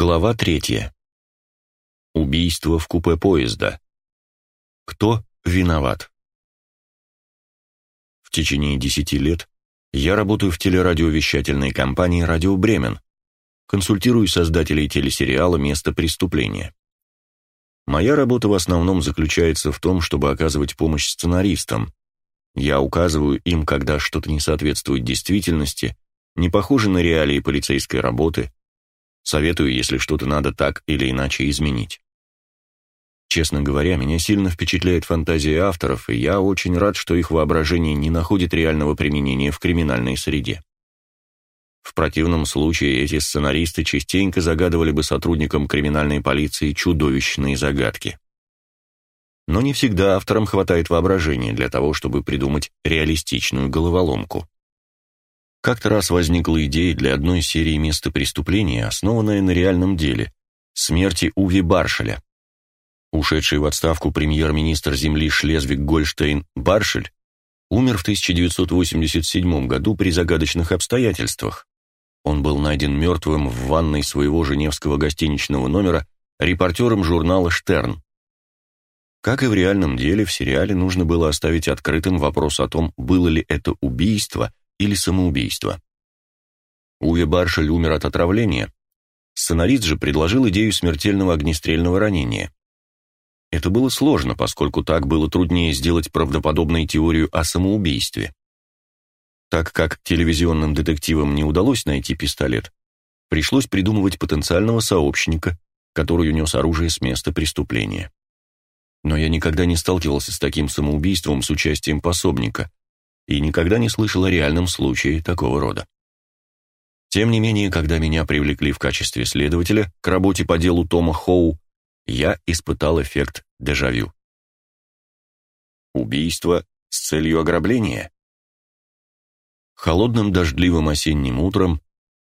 Глава третья. Убийство в купе поезда. Кто виноват? В течение десяти лет я работаю в телерадиовещательной компании «Радио Бремен», консультирую создателей телесериала «Место преступления». Моя работа в основном заключается в том, чтобы оказывать помощь сценаристам. Я указываю им, когда что-то не соответствует действительности, не похоже на реалии полицейской работы – Советую, если что-то надо так или иначе изменить. Честно говоря, меня сильно впечатляет фантазия авторов, и я очень рад, что их воображение не находит реального применения в криминальной среде. В противном случае эти сценаристы частенько загадывали бы сотрудникам криминальной полиции чудовищные загадки. Но не всегда авторам хватает воображения для того, чтобы придумать реалистичную головоломку. Как-то раз возникла идея для одной серии места преступления, основанная на реальном деле – смерти Уви Баршеля. Ушедший в отставку премьер-министр земли Шлезвиг-Гольштейн Баршель умер в 1987 году при загадочных обстоятельствах. Он был найден мертвым в ванной своего женевского гостиничного номера репортером журнала «Штерн». Как и в реальном деле, в сериале нужно было оставить открытым вопрос о том, было ли это убийство или самоубийство. Уве Баршель умер от отравления. Сценарист же предложил идею смертельного огнестрельного ранения. Это было сложно, поскольку так было труднее сделать правдоподобной теорию о самоубийстве. Так как телевизионным детективам не удалось найти пистолет, пришлось придумывать потенциального сообщника, который унес оружие с места преступления. Но я никогда не сталкивался с таким самоубийством с участием пособника, и никогда не слышал о реальном случае такого рода. Тем не менее, когда меня привлекли в качестве следователя к работе по делу Тома Хоу, я испытал эффект дежавю. Убийство с целью ограбления. Холодным дождливым осенним утром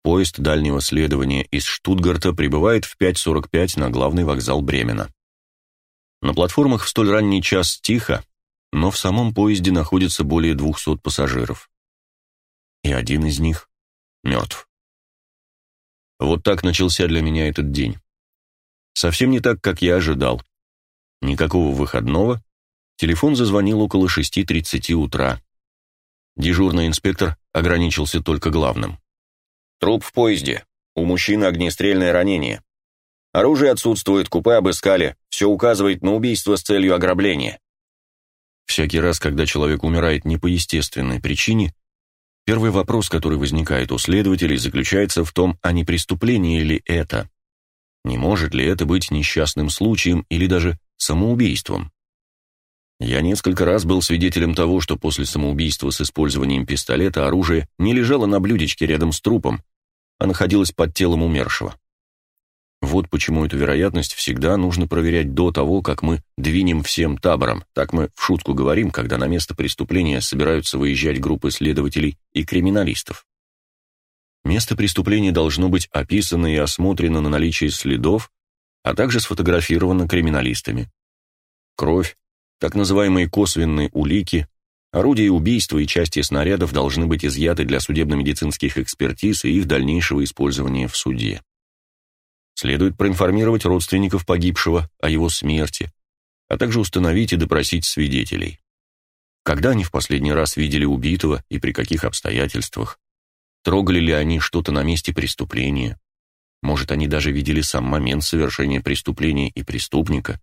поезд дальнего следования из Штутгарта прибывает в 5.45 на главный вокзал Бремена. На платформах в столь ранний час тихо, но в самом поезде находится более 200 пассажиров. И один из них мертв. Вот так начался для меня этот день. Совсем не так, как я ожидал. Никакого выходного. Телефон зазвонил около 6.30 утра. Дежурный инспектор ограничился только главным. Труп в поезде. У мужчины огнестрельное ранение. Оружие отсутствует, купе обыскали. Все указывает на убийство с целью ограбления. Всякий раз, когда человек умирает не по естественной причине, первый вопрос, который возникает у следователей, заключается в том, а не преступление ли это? Не может ли это быть несчастным случаем или даже самоубийством? Я несколько раз был свидетелем того, что после самоубийства с использованием пистолета оружие не лежало на блюдечке рядом с трупом, а находилось под телом умершего. Вот почему эту вероятность всегда нужно проверять до того, как мы двинем всем табором. Так мы в шутку говорим, когда на место преступления собираются выезжать группы следователей и криминалистов. Место преступления должно быть описано и осмотрено на наличие следов, а также сфотографировано криминалистами. Кровь, так называемые косвенные улики, орудия убийства и части снарядов должны быть изъяты для судебно-медицинских экспертиз и их дальнейшего использования в суде. Следует проинформировать родственников погибшего о его смерти, а также установить и допросить свидетелей. Когда они в последний раз видели убитого и при каких обстоятельствах? Трогали ли они что-то на месте преступления? Может, они даже видели сам момент совершения преступления и преступника?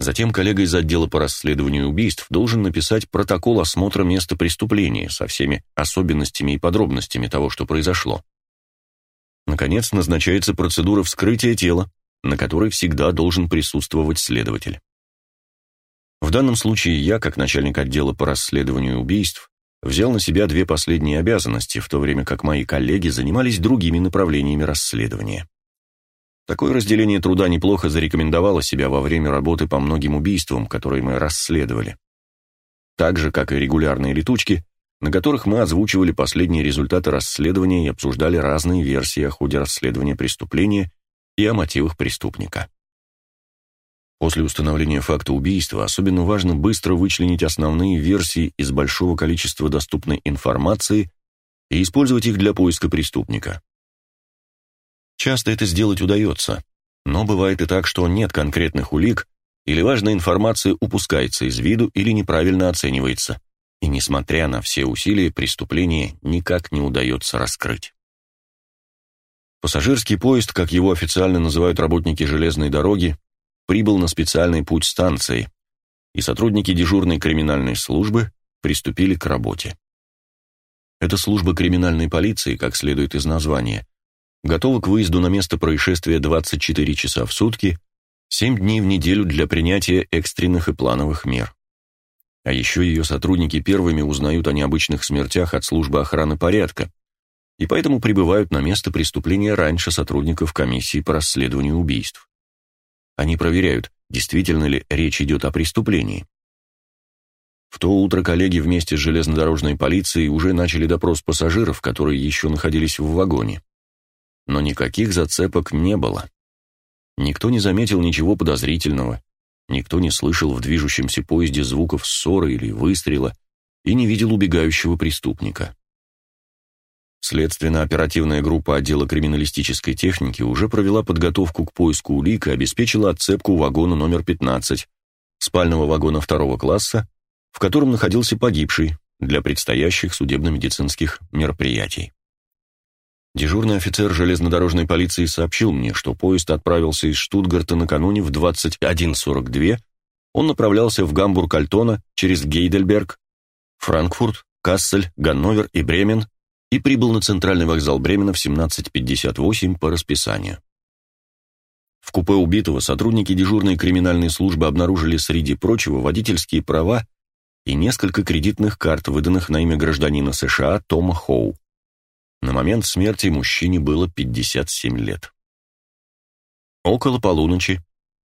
Затем коллега из отдела по расследованию убийств должен написать протокол осмотра места преступления со всеми особенностями и подробностями того, что произошло. Наконец, назначается процедура вскрытия тела, на которой всегда должен присутствовать следователь. В данном случае я, как начальник отдела по расследованию убийств, взял на себя две последние обязанности, в то время как мои коллеги занимались другими направлениями расследования. Такое разделение труда неплохо зарекомендовало себя во время работы по многим убийствам, которые мы расследовали. Так же, как и регулярные летучки, на которых мы озвучивали последние результаты расследования и обсуждали разные версии о ходе расследования преступления и о мотивах преступника. После установления факта убийства особенно важно быстро вычленить основные версии из большого количества доступной информации и использовать их для поиска преступника. Часто это сделать удается, но бывает и так, что нет конкретных улик, или важная информация упускается из виду или неправильно оценивается, и несмотря на все усилия, преступление никак не удается раскрыть. Пассажирский поезд, как его официально называют работники железной дороги, прибыл на специальный путь станции, и сотрудники дежурной криминальной службы приступили к работе. Эта служба криминальной полиции, как следует из названия, готова к выезду на место происшествия 24 часа в сутки, 7 дней в неделю для принятия экстренных и плановых мер. А еще ее сотрудники первыми узнают о необычных смертях от службы охраны порядка, и поэтому прибывают на место преступления раньше сотрудников комиссии по расследованию убийств. Они проверяют, действительно ли речь идет о преступлении. В то утро коллеги вместе с железнодорожной полицией уже начали допрос пассажиров, которые еще находились в вагоне. Но никаких зацепок не было. Никто не заметил ничего подозрительного, никто не слышал в движущемся поезде звуков ссоры или выстрела и не видел убегающего преступника. Следственно-оперативная группа отдела криминалистической техники уже провела подготовку к поиску улик и обеспечила отцепку вагона номер 15, спального вагона второго класса, в котором находился погибший для предстоящих судебно-медицинских мероприятий. Дежурный офицер железнодорожной полиции сообщил мне, что поезд отправился из Штутгарта накануне в 21.42, он направлялся в Гамбург-Альтона через Гейдельберг, Франкфурт, Кассель, Ганновер и Бремен и прибыл на центральный вокзал Бремена в 17.58 по расписанию. В купе убитого сотрудники дежурной криминальной службы обнаружили среди прочего водительские права и несколько кредитных карт, выданных на имя гражданина США Тома Хоу. На момент смерти мужчине было 57 лет. Около полуночи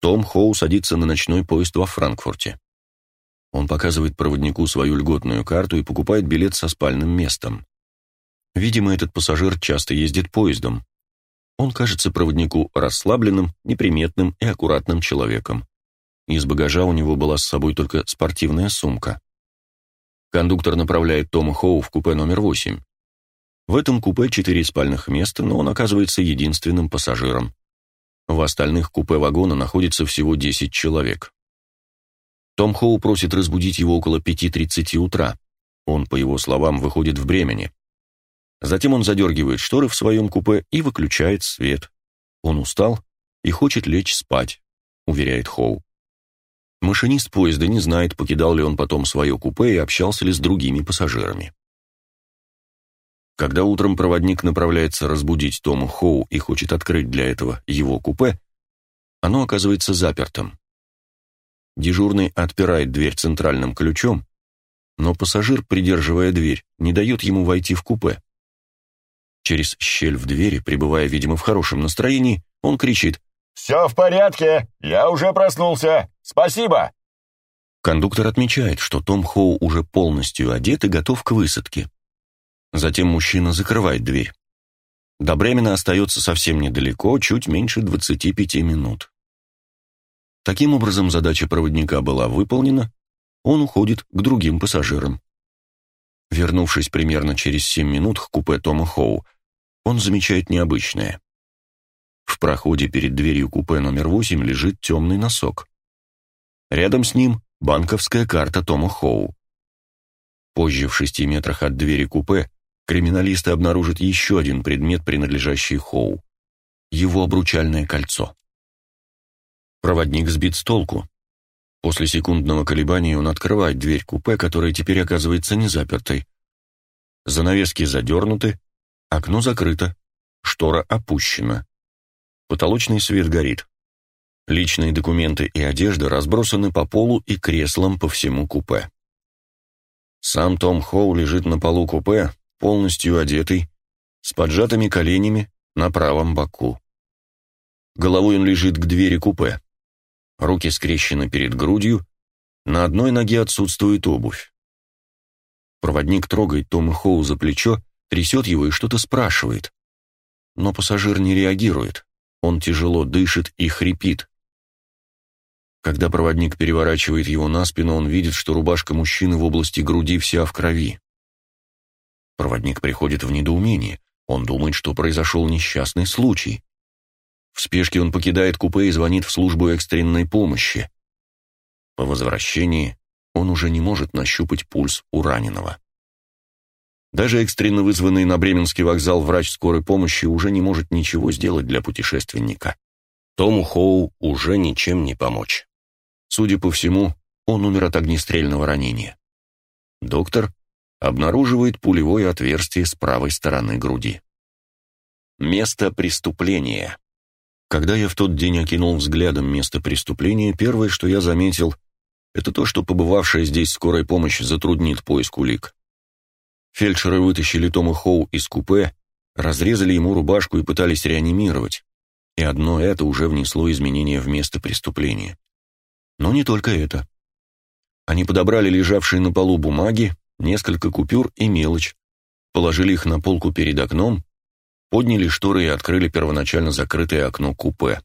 Том Хоу садится на ночной поезд во Франкфурте. Он показывает проводнику свою льготную карту и покупает билет со спальным местом. Видимо, этот пассажир часто ездит поездом. Он кажется проводнику расслабленным, неприметным и аккуратным человеком. Из багажа у него была с собой только спортивная сумка. Кондуктор направляет Тома Хоу в купе номер 8. В этом купе четыре спальных места, но он оказывается единственным пассажиром. В остальных купе вагона находится всего 10 человек. Том Хоу просит разбудить его около 5.30 утра. Он, по его словам, выходит в Бремени. Затем он задергивает шторы в своем купе и выключает свет. Он устал и хочет лечь спать, уверяет Хоу. Машинист поезда не знает, покидал ли он потом свое купе и общался ли с другими пассажирами. Когда утром проводник направляется разбудить Тома Хоу и хочет открыть для этого его купе, оно оказывается запертым. Дежурный отпирает дверь центральным ключом, но пассажир, придерживая дверь, не дает ему войти в купе. Через щель в двери, пребывая, видимо, в хорошем настроении, он кричит «Все в порядке! Я уже проснулся! Спасибо!» Кондуктор отмечает, что Том Хоу уже полностью одет и готов к высадке. Затем мужчина закрывает дверь. До Бремена остается совсем недалеко, чуть меньше 25 минут. Таким образом, задача проводника была выполнена, он уходит к другим пассажирам. Вернувшись примерно через 7 минут к купе Тома Хоу, он замечает необычное. В проходе перед дверью купе номер 8 лежит темный носок. Рядом с ним банковская карта Тома Хоу. Позже, в шести метрах от двери купе, криминалисты обнаружат еще один предмет, принадлежащий Хоу. Его обручальное кольцо. Проводник сбит с толку. После секундного колебания он открывает дверь купе, которая теперь оказывается незапертой. Занавески задернуты, Окно закрыто, штора опущена. Потолочный свет горит. Личные документы и одежда разбросаны по полу и креслам по всему купе. Сам Том Хоу лежит на полу купе, полностью одетый, с поджатыми коленями на правом боку. Головой он лежит к двери купе. Руки скрещены перед грудью, на одной ноге отсутствует обувь. Проводник трогает Тома Хоу за плечо трясет его и что-то спрашивает. Но пассажир не реагирует. Он тяжело дышит и хрипит. Когда проводник переворачивает его на спину, он видит, что рубашка мужчины в области груди вся в крови. Проводник приходит в недоумение. Он думает, что произошел несчастный случай. В спешке он покидает купе и звонит в службу экстренной помощи. По возвращении он уже не может нащупать пульс у раненого. Даже экстренно вызванный на Бременский вокзал врач скорой помощи уже не может ничего сделать для путешественника. Тому Хоу уже ничем не помочь. Судя по всему, он умер от огнестрельного ранения. Доктор обнаруживает пулевое отверстие с правой стороны груди. Место преступления. Когда я в тот день окинул взглядом место преступления, первое, что я заметил, это то, что побывавшая здесь скорая помощь затруднит поиск улик. Фельдшеры вытащили Тома Хоу из купе, разрезали ему рубашку и пытались реанимировать. И одно это уже внесло изменения в место преступления. Но не только это. Они подобрали лежавшие на полу бумаги, несколько купюр и мелочь, положили их на полку перед окном, подняли шторы и открыли первоначально закрытое окно купе.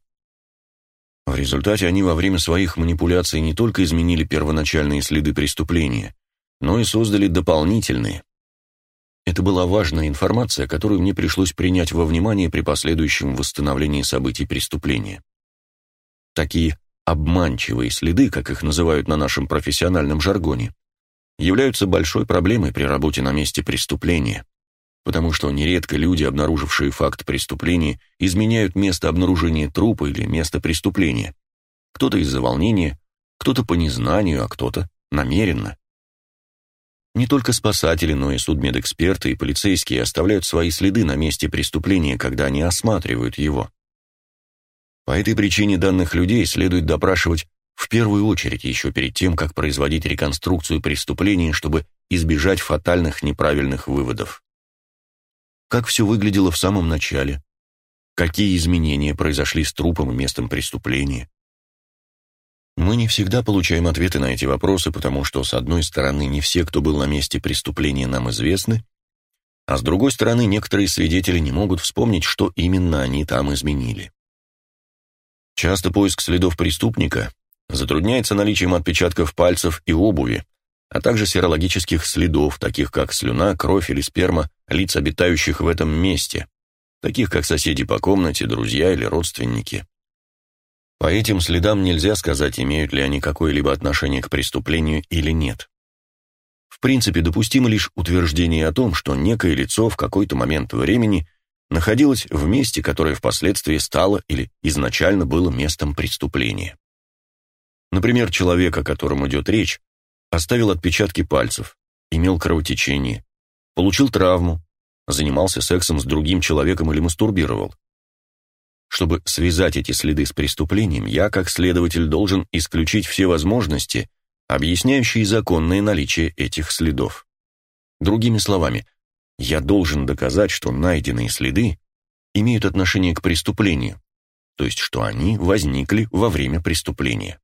В результате они во время своих манипуляций не только изменили первоначальные следы преступления, но и создали дополнительные. Это была важная информация, которую мне пришлось принять во внимание при последующем восстановлении событий преступления. Такие обманчивые следы, как их называют на нашем профессиональном жаргоне, являются большой проблемой при работе на месте преступления, потому что нередко люди, обнаружившие факт преступления, изменяют место обнаружения трупа или место преступления. Кто-то из-за волнения, кто-то по незнанию, а кто-то намеренно. Не только спасатели, но и судмедэксперты и полицейские оставляют свои следы на месте преступления, когда они осматривают его. По этой причине данных людей следует допрашивать в первую очередь еще перед тем, как производить реконструкцию преступления, чтобы избежать фатальных неправильных выводов. Как все выглядело в самом начале? Какие изменения произошли с трупом и местом преступления? Мы не всегда получаем ответы на эти вопросы, потому что, с одной стороны, не все, кто был на месте преступления, нам известны, а с другой стороны, некоторые свидетели не могут вспомнить, что именно они там изменили. Часто поиск следов преступника затрудняется наличием отпечатков пальцев и обуви, а также серологических следов, таких как слюна, кровь или сперма лиц, обитающих в этом месте, таких как соседи по комнате, друзья или родственники. По этим следам нельзя сказать, имеют ли они какое-либо отношение к преступлению или нет. В принципе, допустимо лишь утверждение о том, что некое лицо в какой-то момент времени находилось в месте, которое впоследствии стало или изначально было местом преступления. Например, человек, о котором идет речь, оставил отпечатки пальцев, имел кровотечение, получил травму, занимался сексом с другим человеком или мастурбировал. Чтобы связать эти следы с преступлением, я, как следователь, должен исключить все возможности, объясняющие законное наличие этих следов. Другими словами, я должен доказать, что найденные следы имеют отношение к преступлению, то есть что они возникли во время преступления.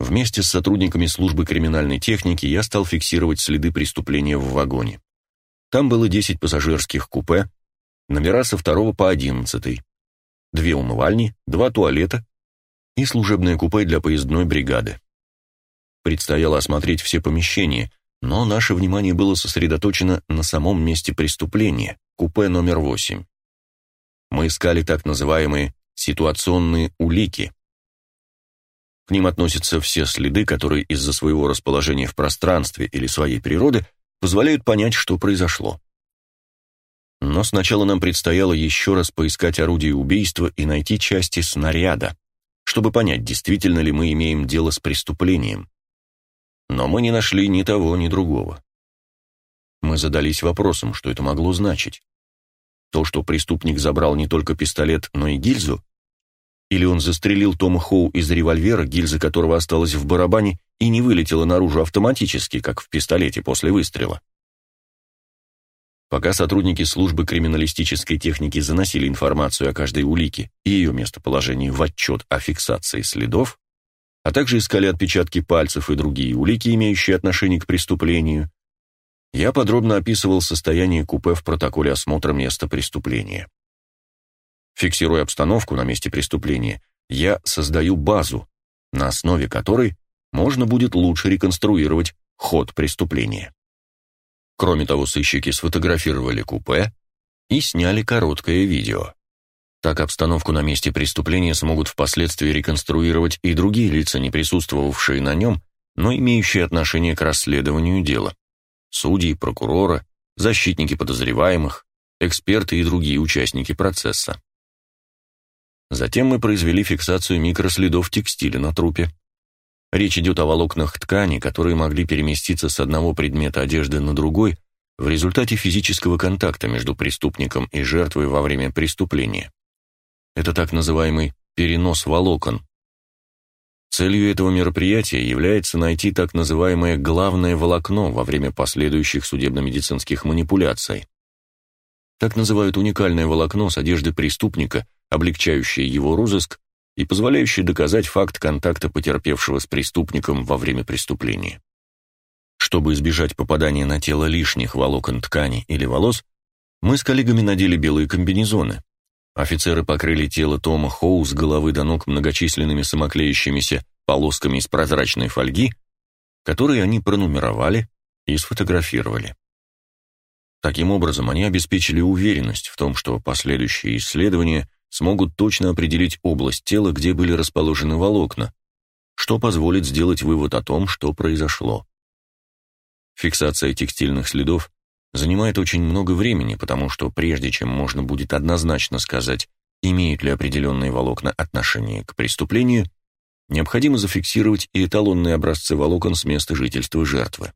Вместе с сотрудниками службы криминальной техники я стал фиксировать следы преступления в вагоне. Там было 10 пассажирских купе, номера со 2 по 11, две умывальни, два туалета и служебное купе для поездной бригады. Предстояло осмотреть все помещения, но наше внимание было сосредоточено на самом месте преступления, купе номер 8. Мы искали так называемые ситуационные улики. К ним относятся все следы, которые из-за своего расположения в пространстве или своей природы позволяют понять, что произошло. Но сначала нам предстояло еще раз поискать орудие убийства и найти части снаряда, чтобы понять, действительно ли мы имеем дело с преступлением. Но мы не нашли ни того, ни другого. Мы задались вопросом, что это могло значить. То, что преступник забрал не только пистолет, но и гильзу? Или он застрелил Тома Хоу из револьвера, гильза которого осталась в барабане и не вылетела наружу автоматически, как в пистолете после выстрела? Пока сотрудники службы криминалистической техники заносили информацию о каждой улике и ее местоположении в отчет о фиксации следов, а также искали отпечатки пальцев и другие улики, имеющие отношение к преступлению, я подробно описывал состояние купе в протоколе осмотра места преступления. Фиксируя обстановку на месте преступления, я создаю базу, на основе которой можно будет лучше реконструировать ход преступления. Кроме того, сыщики сфотографировали купе и сняли короткое видео. Так обстановку на месте преступления смогут впоследствии реконструировать и другие лица, не присутствовавшие на нем, но имеющие отношение к расследованию дела. Судьи, прокуроры, защитники подозреваемых, эксперты и другие участники процесса. Затем мы произвели фиксацию микроследов текстиля на трупе. Речь идет о волокнах ткани, которые могли переместиться с одного предмета одежды на другой в результате физического контакта между преступником и жертвой во время преступления. Это так называемый перенос волокон. Целью этого мероприятия является найти так называемое главное волокно во время последующих судебно-медицинских манипуляций. Так называют уникальное волокно с одежды преступника, облегчающее его розыск и позволяющее доказать факт контакта потерпевшего с преступником во время преступления. Чтобы избежать попадания на тело лишних волокон ткани или волос, мы с коллегами надели белые комбинезоны. Офицеры покрыли тело Тома Хоу с головы до ног многочисленными самоклеящимися полосками из прозрачной фольги, которые они пронумеровали и сфотографировали. Таким образом, они обеспечили уверенность в том, что последующие исследования смогут точно определить область тела, где были расположены волокна, что позволит сделать вывод о том, что произошло. Фиксация текстильных следов занимает очень много времени, потому что прежде чем можно будет однозначно сказать, имеют ли определенные волокна отношение к преступлению, необходимо зафиксировать и эталонные образцы волокон с места жительства жертвы.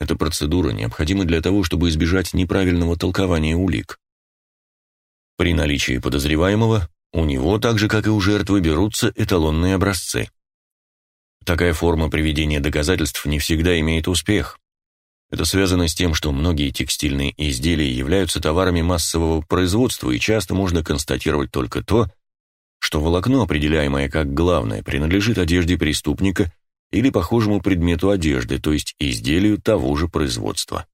Эта процедура необходима для того, чтобы избежать неправильного толкования улик. При наличии подозреваемого у него, так же как и у жертвы, берутся эталонные образцы. Такая форма приведения доказательств не всегда имеет успех. Это связано с тем, что многие текстильные изделия являются товарами массового производства, и часто можно констатировать только то, что волокно, определяемое как главное, принадлежит одежде преступника или похожему предмету одежды, то есть изделию того же производства.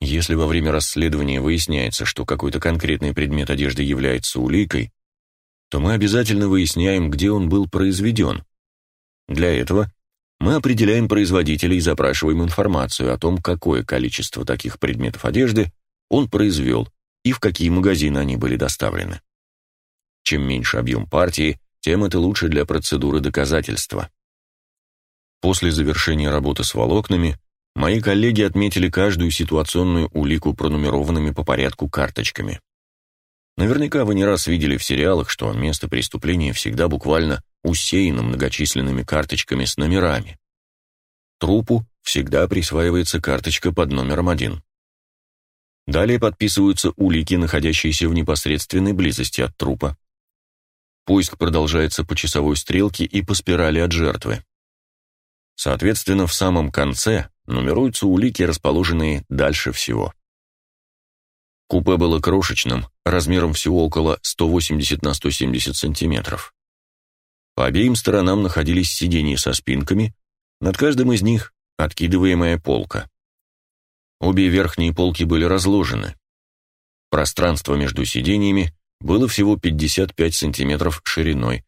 Если во время расследования выясняется, что какой-то конкретный предмет одежды является уликой, то мы обязательно выясняем, где он был произведен. Для этого мы определяем производителя и запрашиваем информацию о том, какое количество таких предметов одежды он произвел и в какие магазины они были доставлены. Чем меньше объем партии, тем это лучше для процедуры доказательства. После завершения работы с волокнами мои коллеги отметили каждую ситуационную улику пронумерованными по порядку карточками. Наверняка вы не раз видели в сериалах, что место преступления всегда буквально усеяно многочисленными карточками с номерами. Трупу всегда присваивается карточка под номером один. Далее подписываются улики, находящиеся в непосредственной близости от трупа. Поиск продолжается по часовой стрелке и по спирали от жертвы. Соответственно, в самом конце нумеруются улики, расположенные дальше всего. Купе было крошечным, размером всего около 180 на 170 сантиметров. По обеим сторонам находились сиденья со спинками, над каждым из них откидываемая полка. Обе верхние полки были разложены. Пространство между сиденьями было всего 55 сантиметров шириной,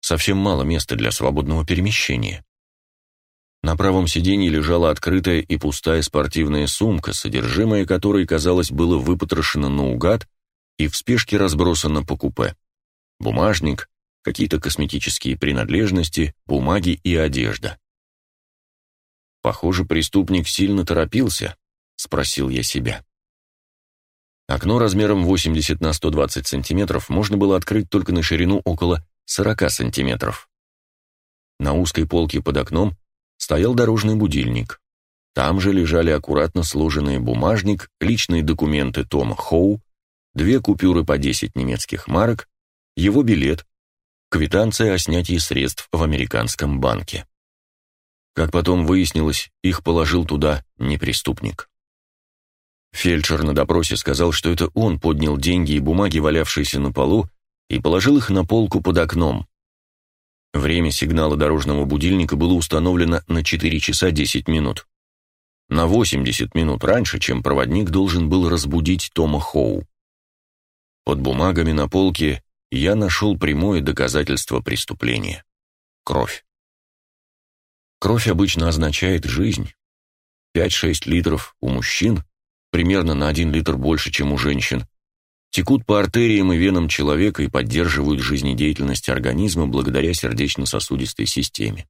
совсем мало места для свободного перемещения. На правом сиденье лежала открытая и пустая спортивная сумка, содержимое которой, казалось, было выпотрошено наугад и в спешке разбросано по купе. Бумажник, какие-то косметические принадлежности, бумаги и одежда. Похоже, преступник сильно торопился, спросил я себя. Окно размером 80 на 120 сантиметров можно было открыть только на ширину около 40 сантиметров. На узкой полке под окном стоял дорожный будильник. Там же лежали аккуратно сложенные бумажник, личные документы Тома Хоу, две купюры по 10 немецких марок, его билет, квитанция о снятии средств в американском банке. Как потом выяснилось, их положил туда не преступник. Фельдшер на допросе сказал, что это он поднял деньги и бумаги, валявшиеся на полу, и положил их на полку под окном. Время сигнала дорожного будильника было установлено на 4 часа 10 минут. На 80 минут раньше, чем проводник должен был разбудить Тома Хоу. Под бумагами на полке я нашел прямое доказательство преступления. Кровь. Кровь обычно означает жизнь. 5-6 литров у мужчин, примерно на 1 литр больше, чем у женщин. Текут по артериям и венам человека и поддерживают жизнедеятельность организма благодаря сердечно-сосудистой системе.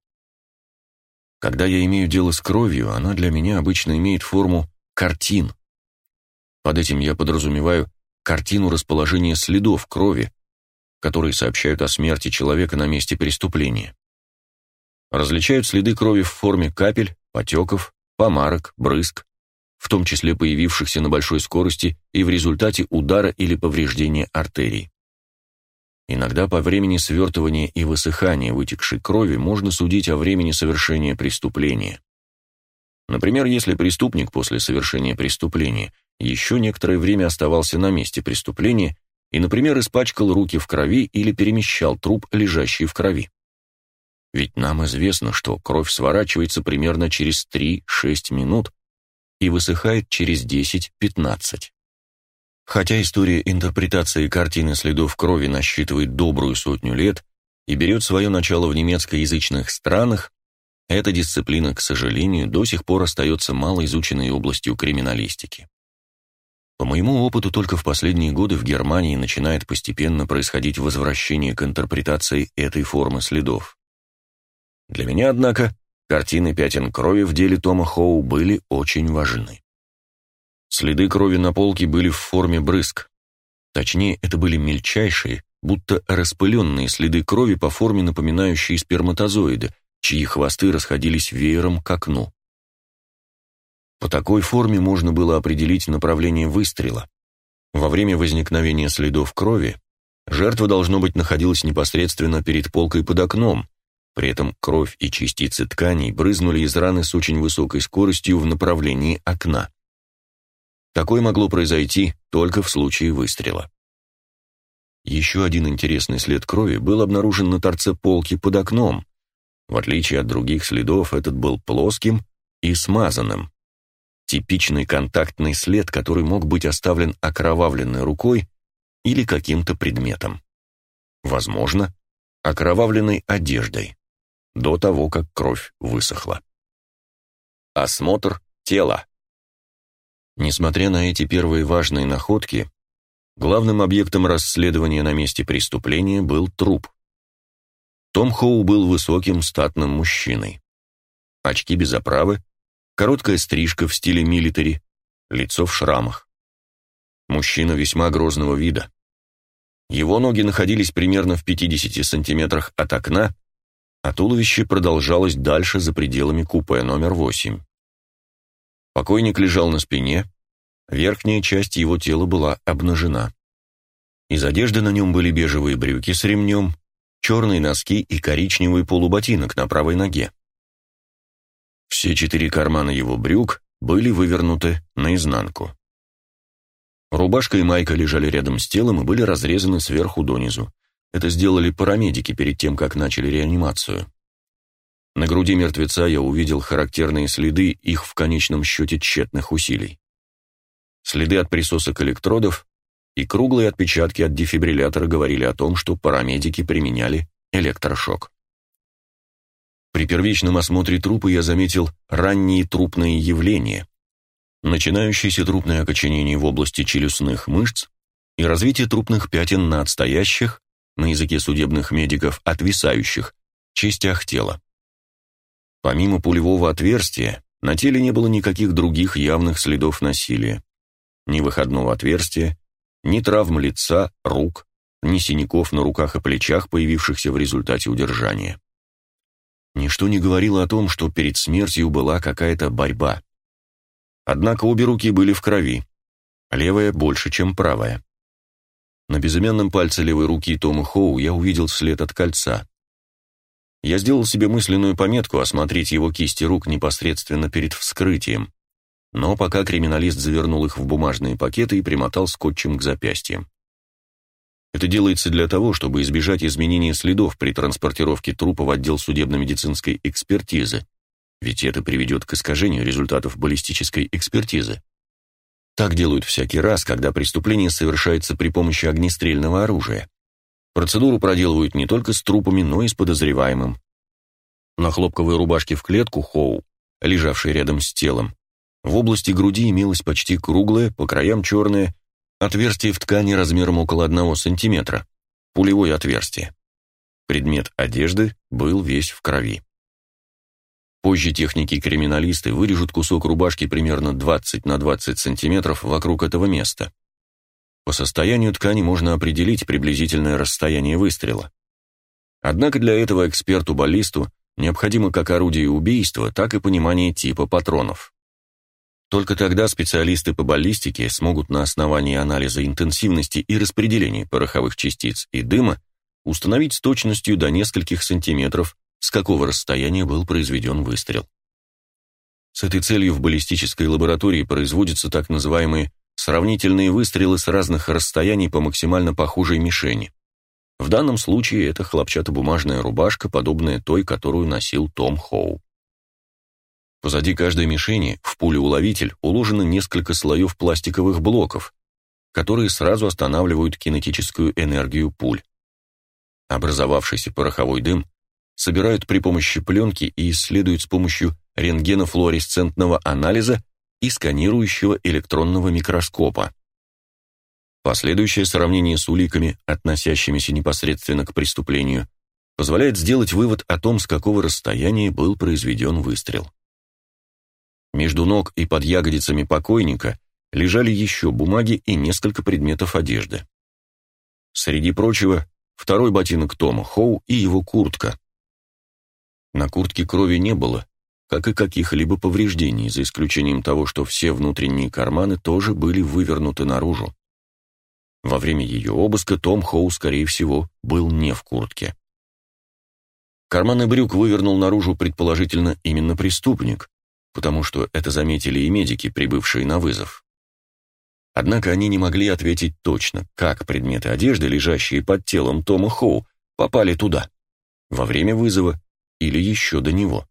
Когда я имею дело с кровью, она для меня обычно имеет форму картин. Под этим я подразумеваю картину расположения следов крови, которые сообщают о смерти человека на месте преступления. Различают следы крови в форме капель, потеков, помарок, брызг, в том числе появившихся на большой скорости и в результате удара или повреждения артерий. Иногда по времени свертывания и высыхания вытекшей крови можно судить о времени совершения преступления. Например, если преступник после совершения преступления еще некоторое время оставался на месте преступления и, например, испачкал руки в крови или перемещал труп, лежащий в крови. Ведь нам известно, что кровь сворачивается примерно через 3-6 минут и высыхает через 10-15. Хотя история интерпретации картины следов крови насчитывает добрую сотню лет и берет свое начало в немецкоязычных странах, эта дисциплина, к сожалению, до сих пор остается малоизученной областью криминалистики. По моему опыту, только в последние годы в Германии начинает постепенно происходить возвращение к интерпретации этой формы следов. Для меня, однако, картины пятен крови в деле Тома Хоу были очень важны. Следы крови на полке были в форме брызг. Точнее, это были мельчайшие, будто распыленные следы крови по форме, напоминающие сперматозоиды, чьи хвосты расходились веером к окну. По такой форме можно было определить направление выстрела. Во время возникновения следов крови жертва, должно быть, находилась непосредственно перед полкой под окном, при этом кровь и частицы тканей брызнули из раны с очень высокой скоростью в направлении окна. Такое могло произойти только в случае выстрела. Еще один интересный след крови был обнаружен на торце полки под окном. В отличие от других следов, этот был плоским и смазанным. Типичный контактный след, который мог быть оставлен окровавленной рукой или каким-то предметом. Возможно, окровавленной одеждой, до того, как кровь высохла. Осмотр тела. Несмотря на эти первые важные находки, главным объектом расследования на месте преступления был труп. Том Хоу был высоким статным мужчиной. Очки без оправы, Короткая стрижка в стиле милитари, лицо в шрамах. Мужчина весьма грозного вида. Его ноги находились примерно в 50 сантиметрах от окна, а туловище продолжалось дальше за пределами купе номер 8. Покойник лежал на спине, верхняя часть его тела была обнажена. Из одежды на нем были бежевые брюки с ремнем, черные носки и коричневый полуботинок на правой ноге. Все четыре кармана его брюк были вывернуты наизнанку. Рубашка и майка лежали рядом с телом и были разрезаны сверху донизу. Это сделали парамедики перед тем, как начали реанимацию. На груди мертвеца я увидел характерные следы их в конечном счете тщетных усилий. Следы от присосок электродов и круглые отпечатки от дефибриллятора говорили о том, что парамедики применяли электрошок. При первичном осмотре трупа я заметил ранние трупные явления, начинающееся трупное окоченение в области челюстных мышц и развитие трупных пятен на отстоящих, на языке судебных медиков, отвисающих, частях тела. Помимо пулевого отверстия, на теле не было никаких других явных следов насилия. Ни выходного отверстия, ни травм лица, рук, ни синяков на руках и плечах, появившихся в результате удержания. Ничто не говорило о том, что перед смертью была какая-то борьба. Однако обе руки были в крови, левая больше, чем правая. На безымянном пальце левой руки Тома Хоу я увидел след от кольца. Я сделал себе мысленную пометку осмотреть его кисти рук непосредственно перед вскрытием, но пока криминалист завернул их в бумажные пакеты и примотал скотчем к запястьям. Это делается для того, чтобы избежать изменения следов при транспортировке трупа в отдел судебно-медицинской экспертизы, ведь это приведет к искажению результатов баллистической экспертизы. Так делают всякий раз, когда преступление совершается при помощи огнестрельного оружия. Процедуру проделывают не только с трупами, но и с подозреваемым. На хлопковой рубашке в клетку Хоу, лежавшей рядом с телом, в области груди имелась почти круглая, по краям черная, Отверстие в ткани размером около 1 см. Пулевое отверстие. Предмет одежды был весь в крови. Позже техники-криминалисты вырежут кусок рубашки примерно 20 на 20 см вокруг этого места. По состоянию ткани можно определить приблизительное расстояние выстрела. Однако для этого эксперту-баллисту необходимо как орудие убийства, так и понимание типа патронов. Только тогда специалисты по баллистике смогут на основании анализа интенсивности и распределения пороховых частиц и дыма установить с точностью до нескольких сантиметров, с какого расстояния был произведен выстрел. С этой целью в баллистической лаборатории производятся так называемые сравнительные выстрелы с разных расстояний по максимально похожей мишени. В данном случае это хлопчатобумажная рубашка, подобная той, которую носил Том Хоу. Позади каждой мишени в пулеуловитель уложено несколько слоев пластиковых блоков, которые сразу останавливают кинетическую энергию пуль. Образовавшийся пороховой дым собирают при помощи пленки и исследуют с помощью рентгенофлуоресцентного анализа и сканирующего электронного микроскопа. Последующее сравнение с уликами, относящимися непосредственно к преступлению, позволяет сделать вывод о том, с какого расстояния был произведен выстрел. Между ног и под ягодицами покойника лежали еще бумаги и несколько предметов одежды. Среди прочего, второй ботинок Тома Хоу и его куртка. На куртке крови не было, как и каких-либо повреждений, за исключением того, что все внутренние карманы тоже были вывернуты наружу. Во время ее обыска Том Хоу, скорее всего, был не в куртке. Карманы брюк вывернул наружу предположительно именно преступник, потому что это заметили и медики, прибывшие на вызов. Однако они не могли ответить точно, как предметы одежды, лежащие под телом Тома Хоу, попали туда, во время вызова или еще до него.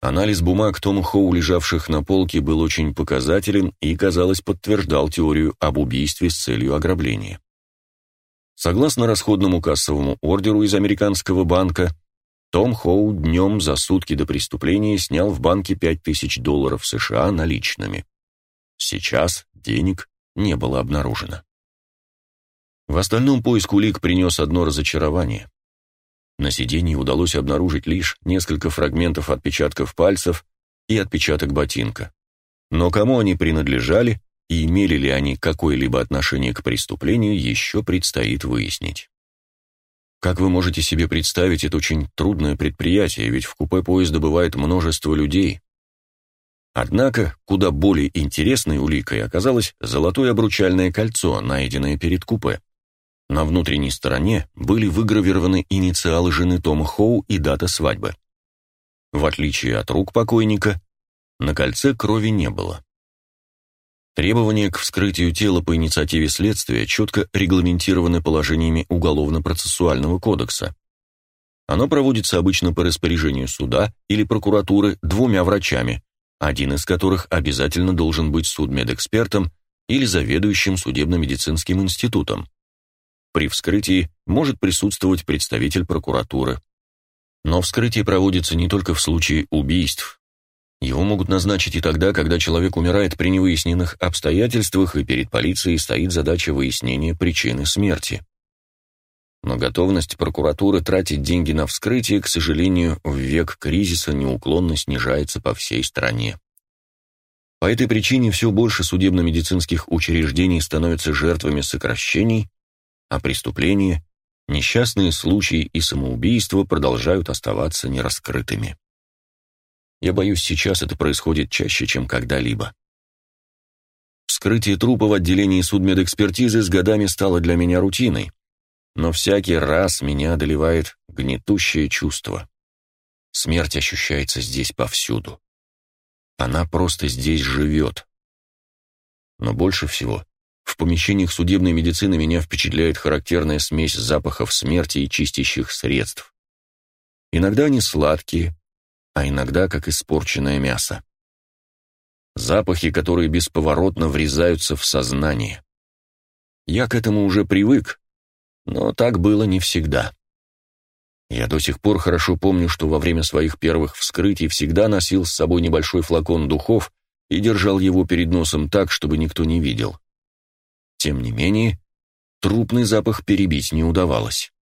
Анализ бумаг Тома Хоу, лежавших на полке, был очень показателен и, казалось, подтверждал теорию об убийстве с целью ограбления. Согласно расходному кассовому ордеру из американского банка, том Хоу днем за сутки до преступления снял в банке 5000 долларов США наличными. Сейчас денег не было обнаружено. В остальном поиск улик принес одно разочарование. На сиденье удалось обнаружить лишь несколько фрагментов отпечатков пальцев и отпечаток ботинка. Но кому они принадлежали и имели ли они какое-либо отношение к преступлению, еще предстоит выяснить. Как вы можете себе представить, это очень трудное предприятие, ведь в купе поезда бывает множество людей. Однако, куда более интересной уликой оказалось золотое обручальное кольцо, найденное перед купе. На внутренней стороне были выгравированы инициалы жены Тома Хоу и дата свадьбы. В отличие от рук покойника, на кольце крови не было. Требования к вскрытию тела по инициативе следствия четко регламентированы положениями Уголовно-процессуального кодекса. Оно проводится обычно по распоряжению суда или прокуратуры двумя врачами, один из которых обязательно должен быть судмедэкспертом или заведующим судебно-медицинским институтом. При вскрытии может присутствовать представитель прокуратуры. Но вскрытие проводится не только в случае убийств, его могут назначить и тогда, когда человек умирает при невыясненных обстоятельствах, и перед полицией стоит задача выяснения причины смерти. Но готовность прокуратуры тратить деньги на вскрытие, к сожалению, в век кризиса неуклонно снижается по всей стране. По этой причине все больше судебно-медицинских учреждений становятся жертвами сокращений, а преступления, несчастные случаи и самоубийства продолжают оставаться нераскрытыми. Я боюсь, сейчас это происходит чаще, чем когда-либо. Вскрытие трупа в отделении судмедэкспертизы с годами стало для меня рутиной, но всякий раз меня одолевает гнетущее чувство. Смерть ощущается здесь повсюду. Она просто здесь живет. Но больше всего в помещениях судебной медицины меня впечатляет характерная смесь запахов смерти и чистящих средств. Иногда они сладкие, а иногда как испорченное мясо. Запахи, которые бесповоротно врезаются в сознание. Я к этому уже привык, но так было не всегда. Я до сих пор хорошо помню, что во время своих первых вскрытий всегда носил с собой небольшой флакон духов и держал его перед носом так, чтобы никто не видел. Тем не менее, трупный запах перебить не удавалось.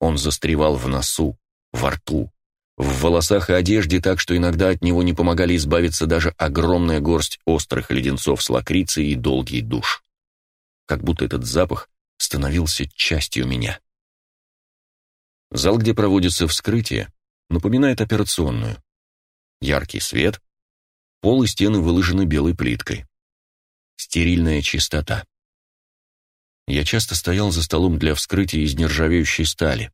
Он застревал в носу, во рту, в волосах и одежде так, что иногда от него не помогали избавиться даже огромная горсть острых леденцов с лакрицей и долгий душ. Как будто этот запах становился частью меня. Зал, где проводится вскрытие, напоминает операционную. Яркий свет, пол и стены выложены белой плиткой. Стерильная чистота. Я часто стоял за столом для вскрытия из нержавеющей стали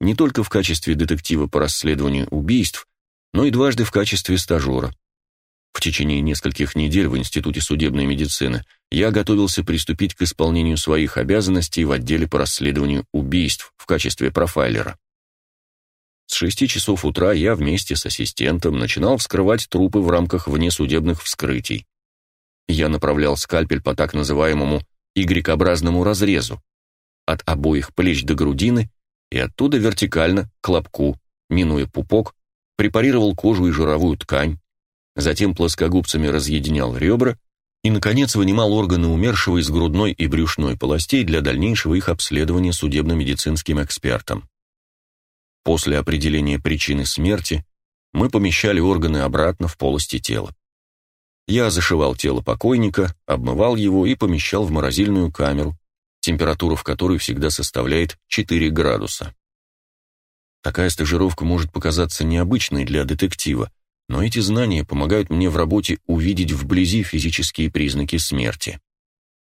не только в качестве детектива по расследованию убийств, но и дважды в качестве стажера. В течение нескольких недель в Институте судебной медицины я готовился приступить к исполнению своих обязанностей в отделе по расследованию убийств в качестве профайлера. С шести часов утра я вместе с ассистентом начинал вскрывать трупы в рамках внесудебных вскрытий. Я направлял скальпель по так называемому Y-образному разрезу от обоих плеч до грудины и оттуда вертикально, к лобку, минуя пупок, препарировал кожу и жировую ткань, затем плоскогубцами разъединял ребра и, наконец, вынимал органы умершего из грудной и брюшной полостей для дальнейшего их обследования судебно-медицинским экспертом. После определения причины смерти мы помещали органы обратно в полости тела. Я зашивал тело покойника, обмывал его и помещал в морозильную камеру, температура в которой всегда составляет 4 градуса. Такая стажировка может показаться необычной для детектива, но эти знания помогают мне в работе увидеть вблизи физические признаки смерти.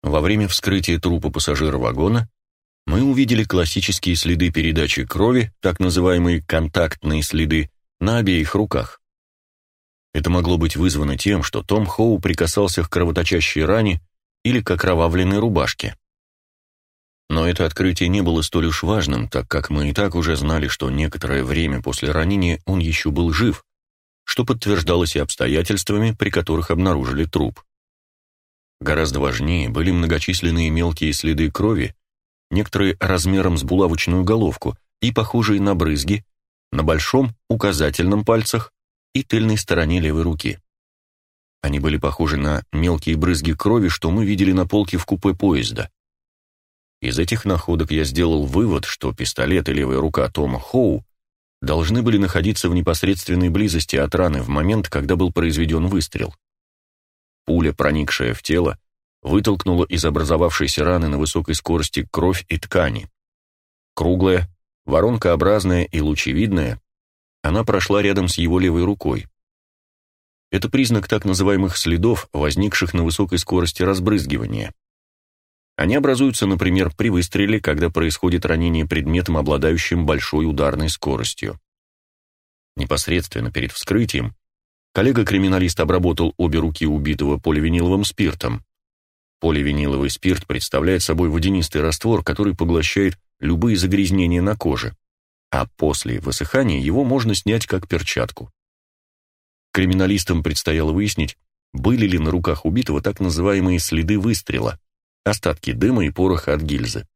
Во время вскрытия трупа пассажира вагона мы увидели классические следы передачи крови, так называемые контактные следы, на обеих руках. Это могло быть вызвано тем, что Том Хоу прикасался к кровоточащей ране или к окровавленной рубашке. Но это открытие не было столь уж важным, так как мы и так уже знали, что некоторое время после ранения он еще был жив, что подтверждалось и обстоятельствами, при которых обнаружили труп. Гораздо важнее были многочисленные мелкие следы крови, некоторые размером с булавочную головку и похожие на брызги, на большом указательном пальцах и тыльной стороне левой руки. Они были похожи на мелкие брызги крови, что мы видели на полке в купе поезда. Из этих находок я сделал вывод, что пистолет и левая рука Тома Хоу должны были находиться в непосредственной близости от раны в момент, когда был произведен выстрел. Пуля, проникшая в тело, вытолкнула из образовавшейся раны на высокой скорости кровь и ткани. Круглая, воронкообразная и лучевидная, она прошла рядом с его левой рукой. Это признак так называемых следов, возникших на высокой скорости разбрызгивания. Они образуются, например, при выстреле, когда происходит ранение предметом, обладающим большой ударной скоростью. Непосредственно перед вскрытием коллега-криминалист обработал обе руки убитого поливиниловым спиртом. Поливиниловый спирт представляет собой водянистый раствор, который поглощает любые загрязнения на коже, а после высыхания его можно снять как перчатку. Криминалистам предстояло выяснить, были ли на руках убитого так называемые следы выстрела – остатки дыма и пороха от гильзы.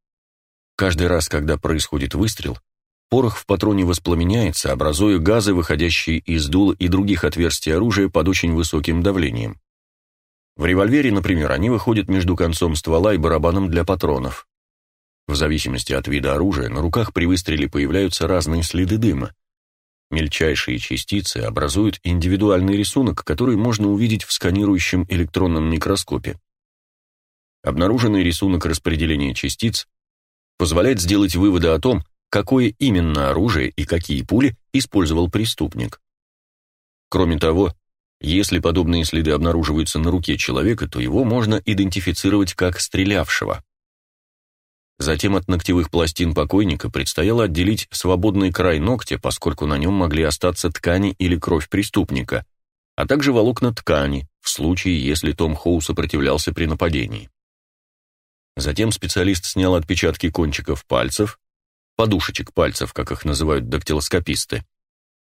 Каждый раз, когда происходит выстрел, порох в патроне воспламеняется, образуя газы, выходящие из дул и других отверстий оружия под очень высоким давлением. В револьвере, например, они выходят между концом ствола и барабаном для патронов. В зависимости от вида оружия, на руках при выстреле появляются разные следы дыма. Мельчайшие частицы образуют индивидуальный рисунок, который можно увидеть в сканирующем электронном микроскопе. Обнаруженный рисунок распределения частиц позволяет сделать выводы о том, какое именно оружие и какие пули использовал преступник. Кроме того, если подобные следы обнаруживаются на руке человека, то его можно идентифицировать как стрелявшего. Затем от ногтевых пластин покойника предстояло отделить свободный край ногтя, поскольку на нем могли остаться ткани или кровь преступника, а также волокна ткани, в случае, если Том Хоу сопротивлялся при нападении. Затем специалист снял отпечатки кончиков пальцев, подушечек пальцев, как их называют дактилоскописты,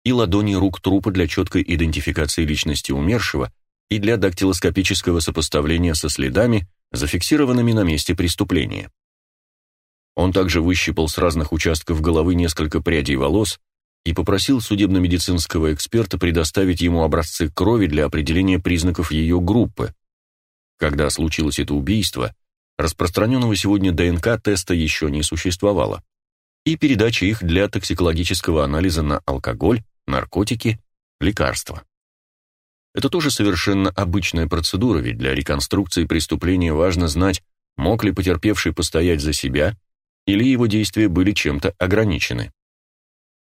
и ладони рук трупа для четкой идентификации личности умершего и для дактилоскопического сопоставления со следами, зафиксированными на месте преступления. Он также выщипал с разных участков головы несколько прядей волос и попросил судебно-медицинского эксперта предоставить ему образцы крови для определения признаков ее группы. Когда случилось это убийство, Распространенного сегодня ДНК-теста еще не существовало, и передача их для токсикологического анализа на алкоголь, наркотики, лекарства. Это тоже совершенно обычная процедура, ведь для реконструкции преступления важно знать, мог ли потерпевший постоять за себя или его действия были чем-то ограничены.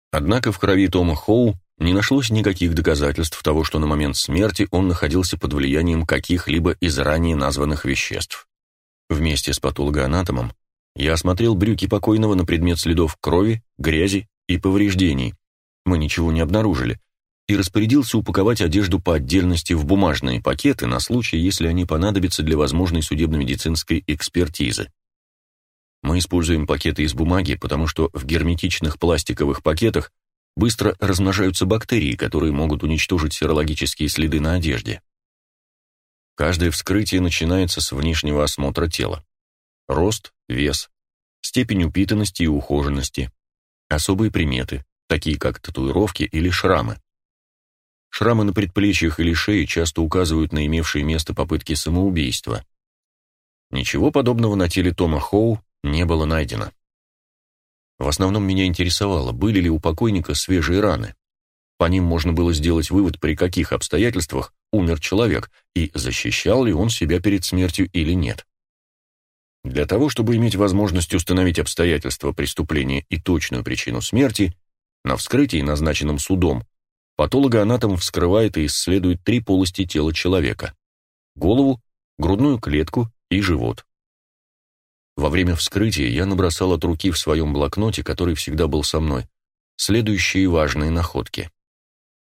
Однако в крови Тома Хоу не нашлось никаких доказательств того, что на момент смерти он находился под влиянием каких-либо из ранее названных веществ. Вместе с патологоанатомом я осмотрел брюки покойного на предмет следов крови, грязи и повреждений. Мы ничего не обнаружили, и распорядился упаковать одежду по отдельности в бумажные пакеты на случай, если они понадобятся для возможной судебно-медицинской экспертизы. Мы используем пакеты из бумаги, потому что в герметичных пластиковых пакетах быстро размножаются бактерии, которые могут уничтожить серологические следы на одежде. Каждое вскрытие начинается с внешнего осмотра тела. Рост, вес, степень упитанности и ухоженности, особые приметы, такие как татуировки или шрамы. Шрамы на предплечьях или шее часто указывают на имевшие место попытки самоубийства. Ничего подобного на теле Тома Хоу не было найдено. В основном меня интересовало, были ли у покойника свежие раны. По ним можно было сделать вывод, при каких обстоятельствах умер человек и защищал ли он себя перед смертью или нет. Для того, чтобы иметь возможность установить обстоятельства преступления и точную причину смерти, на вскрытии, назначенном судом, Патологоанатом вскрывает и исследует три полости тела человека: голову, грудную клетку и живот. Во время вскрытия я набросал от руки в своем блокноте, который всегда был со мной, следующие важные находки.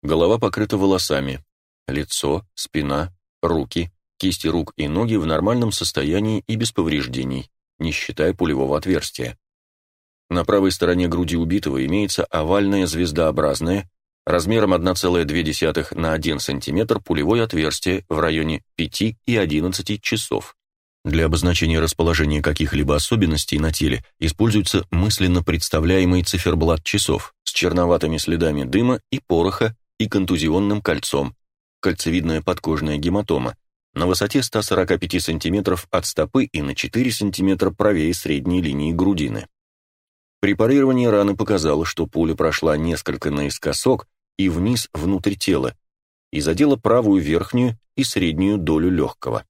Голова покрыта волосами, лицо, спина, руки, кисти рук и ноги в нормальном состоянии и без повреждений, не считая пулевого отверстия. На правой стороне груди убитого имеется овальное звездообразное, размером 1,2 на 1 см пулевое отверстие в районе 5 и 11 часов. Для обозначения расположения каких-либо особенностей на теле используется мысленно представляемый циферблат часов с черноватыми следами дыма и пороха и контузионным кольцом, кольцевидная подкожная гематома, на высоте 145 см от стопы и на 4 см правее средней линии грудины. Препарирование раны показало, что пуля прошла несколько наискосок и вниз внутрь тела и задела правую верхнюю и среднюю долю легкого.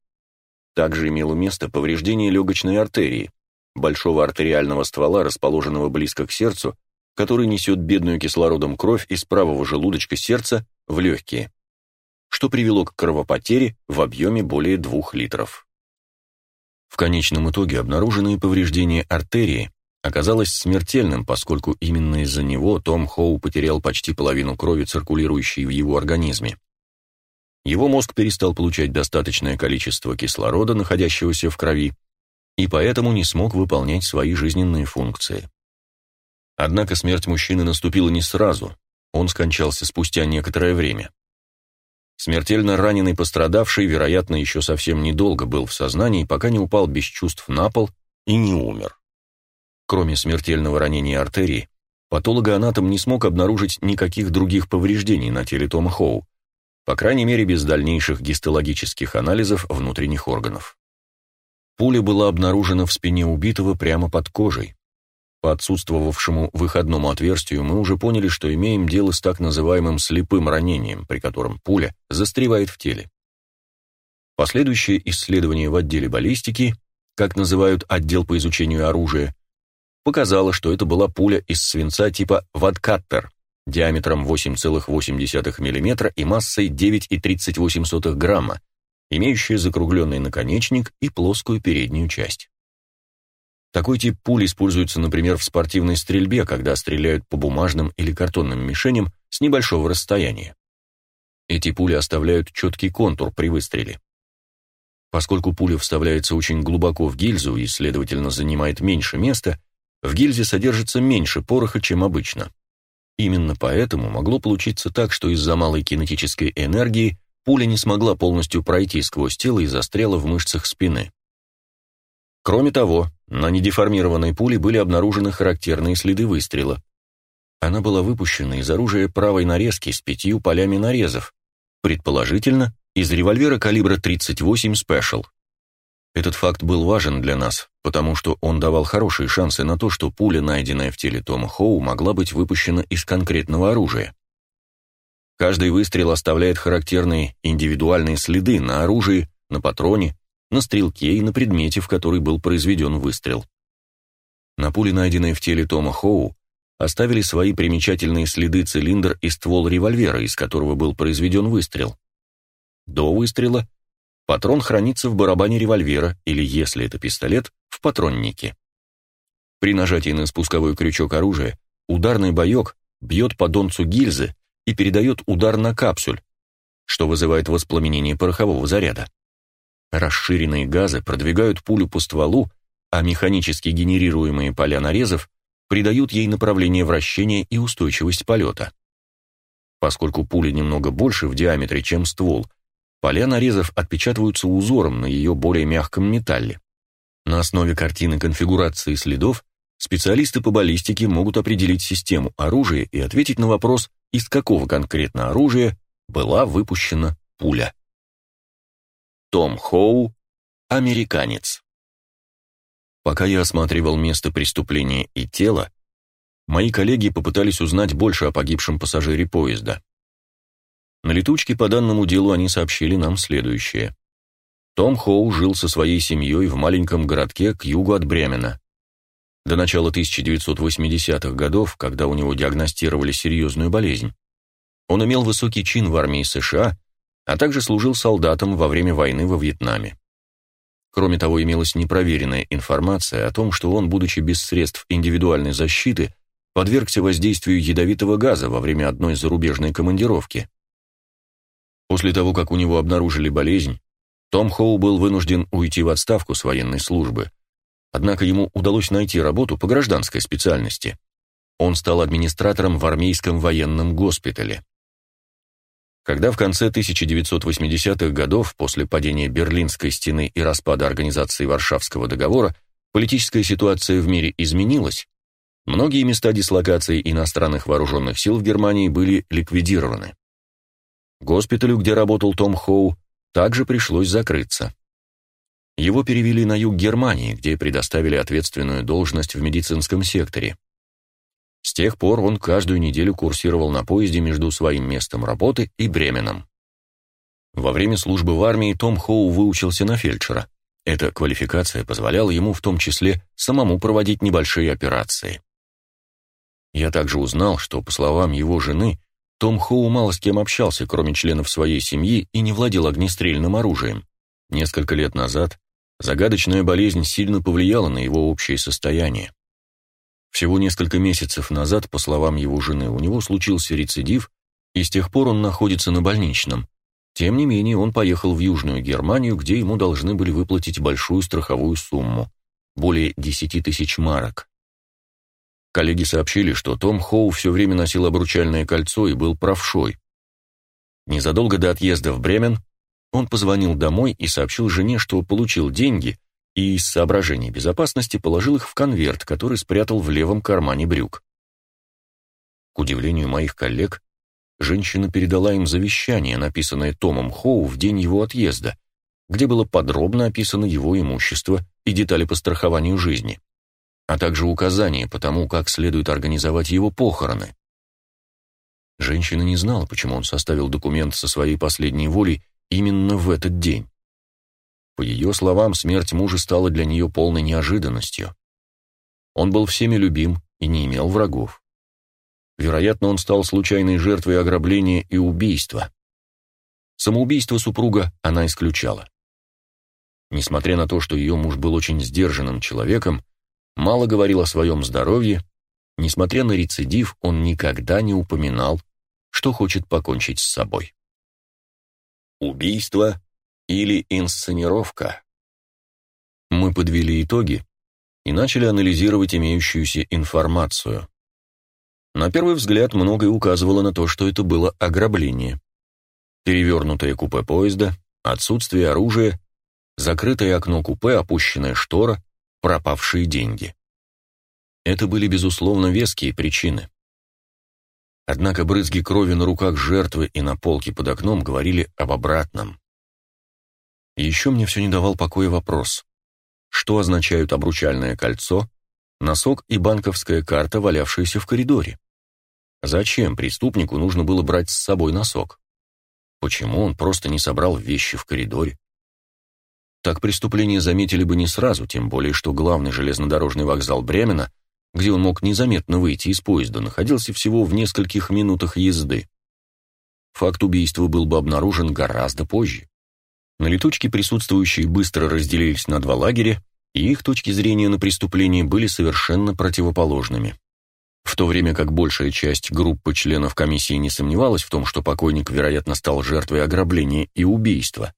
Также имело место повреждение легочной артерии, большого артериального ствола, расположенного близко к сердцу, который несет бедную кислородом кровь из правого желудочка сердца в легкие, что привело к кровопотере в объеме более 2 литров. В конечном итоге обнаруженные повреждения артерии оказалось смертельным, поскольку именно из-за него Том Хоу потерял почти половину крови, циркулирующей в его организме. Его мозг перестал получать достаточное количество кислорода, находящегося в крови, и поэтому не смог выполнять свои жизненные функции. Однако смерть мужчины наступила не сразу, он скончался спустя некоторое время. Смертельно раненый пострадавший, вероятно, еще совсем недолго был в сознании, пока не упал без чувств на пол и не умер. Кроме смертельного ранения артерии, патологоанатом не смог обнаружить никаких других повреждений на теле Тома Хоу, по крайней мере без дальнейших гистологических анализов внутренних органов. Пуля была обнаружена в спине убитого прямо под кожей. По отсутствовавшему выходному отверстию мы уже поняли, что имеем дело с так называемым слепым ранением, при котором пуля застревает в теле. Последующее исследование в отделе баллистики, как называют отдел по изучению оружия, показало, что это была пуля из свинца типа «Вадкаттер» диаметром 8,8 мм и массой 9,38 грамма, имеющая закругленный наконечник и плоскую переднюю часть. Такой тип пуль используется, например, в спортивной стрельбе, когда стреляют по бумажным или картонным мишеням с небольшого расстояния. Эти пули оставляют четкий контур при выстреле. Поскольку пуля вставляется очень глубоко в гильзу и, следовательно, занимает меньше места, в гильзе содержится меньше пороха, чем обычно. Именно поэтому могло получиться так, что из-за малой кинетической энергии пуля не смогла полностью пройти сквозь тело и застряла в мышцах спины. Кроме того, на недеформированной пуле были обнаружены характерные следы выстрела. Она была выпущена из оружия правой нарезки с пятью полями нарезов, предположительно, из револьвера калибра 38 Special. Этот факт был важен для нас, потому что он давал хорошие шансы на то, что пуля, найденная в теле Тома Хоу, могла быть выпущена из конкретного оружия. Каждый выстрел оставляет характерные индивидуальные следы на оружии, на патроне, на стрелке и на предмете, в который был произведен выстрел. На пуле, найденной в теле Тома Хоу, оставили свои примечательные следы цилиндр и ствол револьвера, из которого был произведен выстрел. До выстрела патрон хранится в барабане револьвера или, если это пистолет, в патроннике. При нажатии на спусковой крючок оружия ударный боек бьет по донцу гильзы и передает удар на капсуль, что вызывает воспламенение порохового заряда. Расширенные газы продвигают пулю по стволу, а механически генерируемые поля нарезов придают ей направление вращения и устойчивость полета. Поскольку пуля немного больше в диаметре, чем ствол, поля нарезов отпечатываются узором на ее более мягком металле. На основе картины конфигурации следов специалисты по баллистике могут определить систему оружия и ответить на вопрос, из какого конкретно оружия была выпущена пуля. Том Хоу, американец. Пока я осматривал место преступления и тело, мои коллеги попытались узнать больше о погибшем пассажире поезда. На летучке по данному делу они сообщили нам следующее. Том Хоу жил со своей семьей в маленьком городке к югу от Бремена. До начала 1980-х годов, когда у него диагностировали серьезную болезнь, он имел высокий чин в армии США а также служил солдатом во время войны во Вьетнаме. Кроме того, имелась непроверенная информация о том, что он, будучи без средств индивидуальной защиты, подвергся воздействию ядовитого газа во время одной зарубежной командировки. После того, как у него обнаружили болезнь, Том Хоу был вынужден уйти в отставку с военной службы. Однако ему удалось найти работу по гражданской специальности. Он стал администратором в армейском военном госпитале. Когда в конце 1980-х годов, после падения Берлинской стены и распада организации Варшавского договора, политическая ситуация в мире изменилась, многие места дислокации иностранных вооруженных сил в Германии были ликвидированы. Госпиталю, где работал Том Хоу, также пришлось закрыться. Его перевели на юг Германии, где предоставили ответственную должность в медицинском секторе. С тех пор он каждую неделю курсировал на поезде между своим местом работы и Бременом. Во время службы в армии Том Хоу выучился на фельдшера. Эта квалификация позволяла ему в том числе самому проводить небольшие операции. Я также узнал, что, по словам его жены, том Хоу мало с кем общался, кроме членов своей семьи, и не владел огнестрельным оружием. Несколько лет назад загадочная болезнь сильно повлияла на его общее состояние. Всего несколько месяцев назад, по словам его жены, у него случился рецидив, и с тех пор он находится на больничном. Тем не менее, он поехал в Южную Германию, где ему должны были выплатить большую страховую сумму – более 10 тысяч марок. Коллеги сообщили, что Том Хоу все время носил обручальное кольцо и был правшой. Незадолго до отъезда в Бремен он позвонил домой и сообщил жене, что получил деньги – и из соображений безопасности положил их в конверт, который спрятал в левом кармане брюк. К удивлению моих коллег, женщина передала им завещание, написанное Томом Хоу в день его отъезда, где было подробно описано его имущество и детали по страхованию жизни, а также указания по тому, как следует организовать его похороны. Женщина не знала, почему он составил документ со своей последней волей именно в этот день. По ее словам, смерть мужа стала для нее полной неожиданностью. Он был всеми любим и не имел врагов. Вероятно, он стал случайной жертвой ограбления и убийства. Самоубийство супруга она исключала. Несмотря на то, что ее муж был очень сдержанным человеком, мало говорил о своем здоровье, несмотря на рецидив, он никогда не упоминал, что хочет покончить с собой. Убийство или инсценировка. Мы подвели итоги и начали анализировать имеющуюся информацию. На первый взгляд многое указывало на то, что это было ограбление. Перевернутое купе поезда, отсутствие оружия, закрытое окно купе, опущенная штора, пропавшие деньги. Это были, безусловно, веские причины. Однако брызги крови на руках жертвы и на полке под окном говорили об обратном. Еще мне все не давал покоя вопрос. Что означают обручальное кольцо, носок и банковская карта, валявшиеся в коридоре? Зачем преступнику нужно было брать с собой носок? Почему он просто не собрал вещи в коридоре? Так преступление заметили бы не сразу, тем более что главный железнодорожный вокзал Бремена, где он мог незаметно выйти из поезда, находился всего в нескольких минутах езды. Факт убийства был бы обнаружен гораздо позже. На летучке присутствующие быстро разделились на два лагеря, и их точки зрения на преступление были совершенно противоположными. В то время как большая часть группы членов комиссии не сомневалась в том, что покойник, вероятно, стал жертвой ограбления и убийства,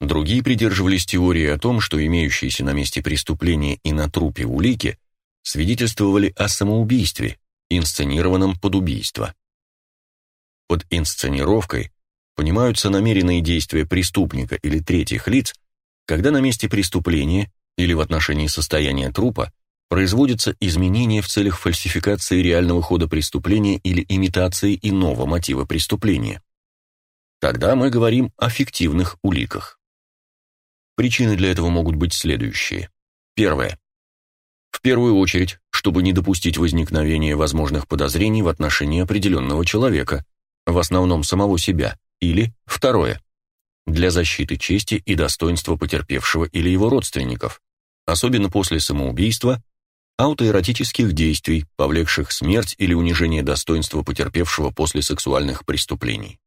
другие придерживались теории о том, что имеющиеся на месте преступления и на трупе улики свидетельствовали о самоубийстве, инсценированном под убийство. Под инсценировкой понимаются намеренные действия преступника или третьих лиц, когда на месте преступления или в отношении состояния трупа производятся изменения в целях фальсификации реального хода преступления или имитации иного мотива преступления. Тогда мы говорим о фиктивных уликах. Причины для этого могут быть следующие. Первое. В первую очередь, чтобы не допустить возникновения возможных подозрений в отношении определенного человека, в основном самого себя, или, второе, для защиты чести и достоинства потерпевшего или его родственников, особенно после самоубийства, аутоэротических действий, повлекших смерть или унижение достоинства потерпевшего после сексуальных преступлений.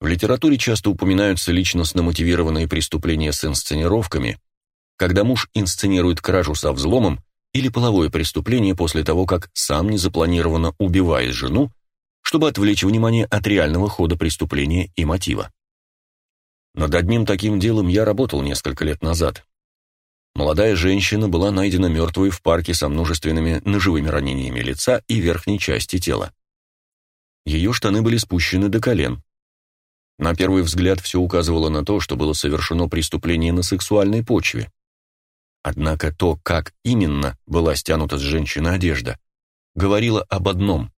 В литературе часто упоминаются личностно мотивированные преступления с инсценировками, когда муж инсценирует кражу со взломом или половое преступление после того, как сам незапланированно убивает жену чтобы отвлечь внимание от реального хода преступления и мотива. Над одним таким делом я работал несколько лет назад. Молодая женщина была найдена мертвой в парке со множественными ножевыми ранениями лица и верхней части тела. Ее штаны были спущены до колен. На первый взгляд все указывало на то, что было совершено преступление на сексуальной почве. Однако то, как именно была стянута с женщины одежда, говорило об одном.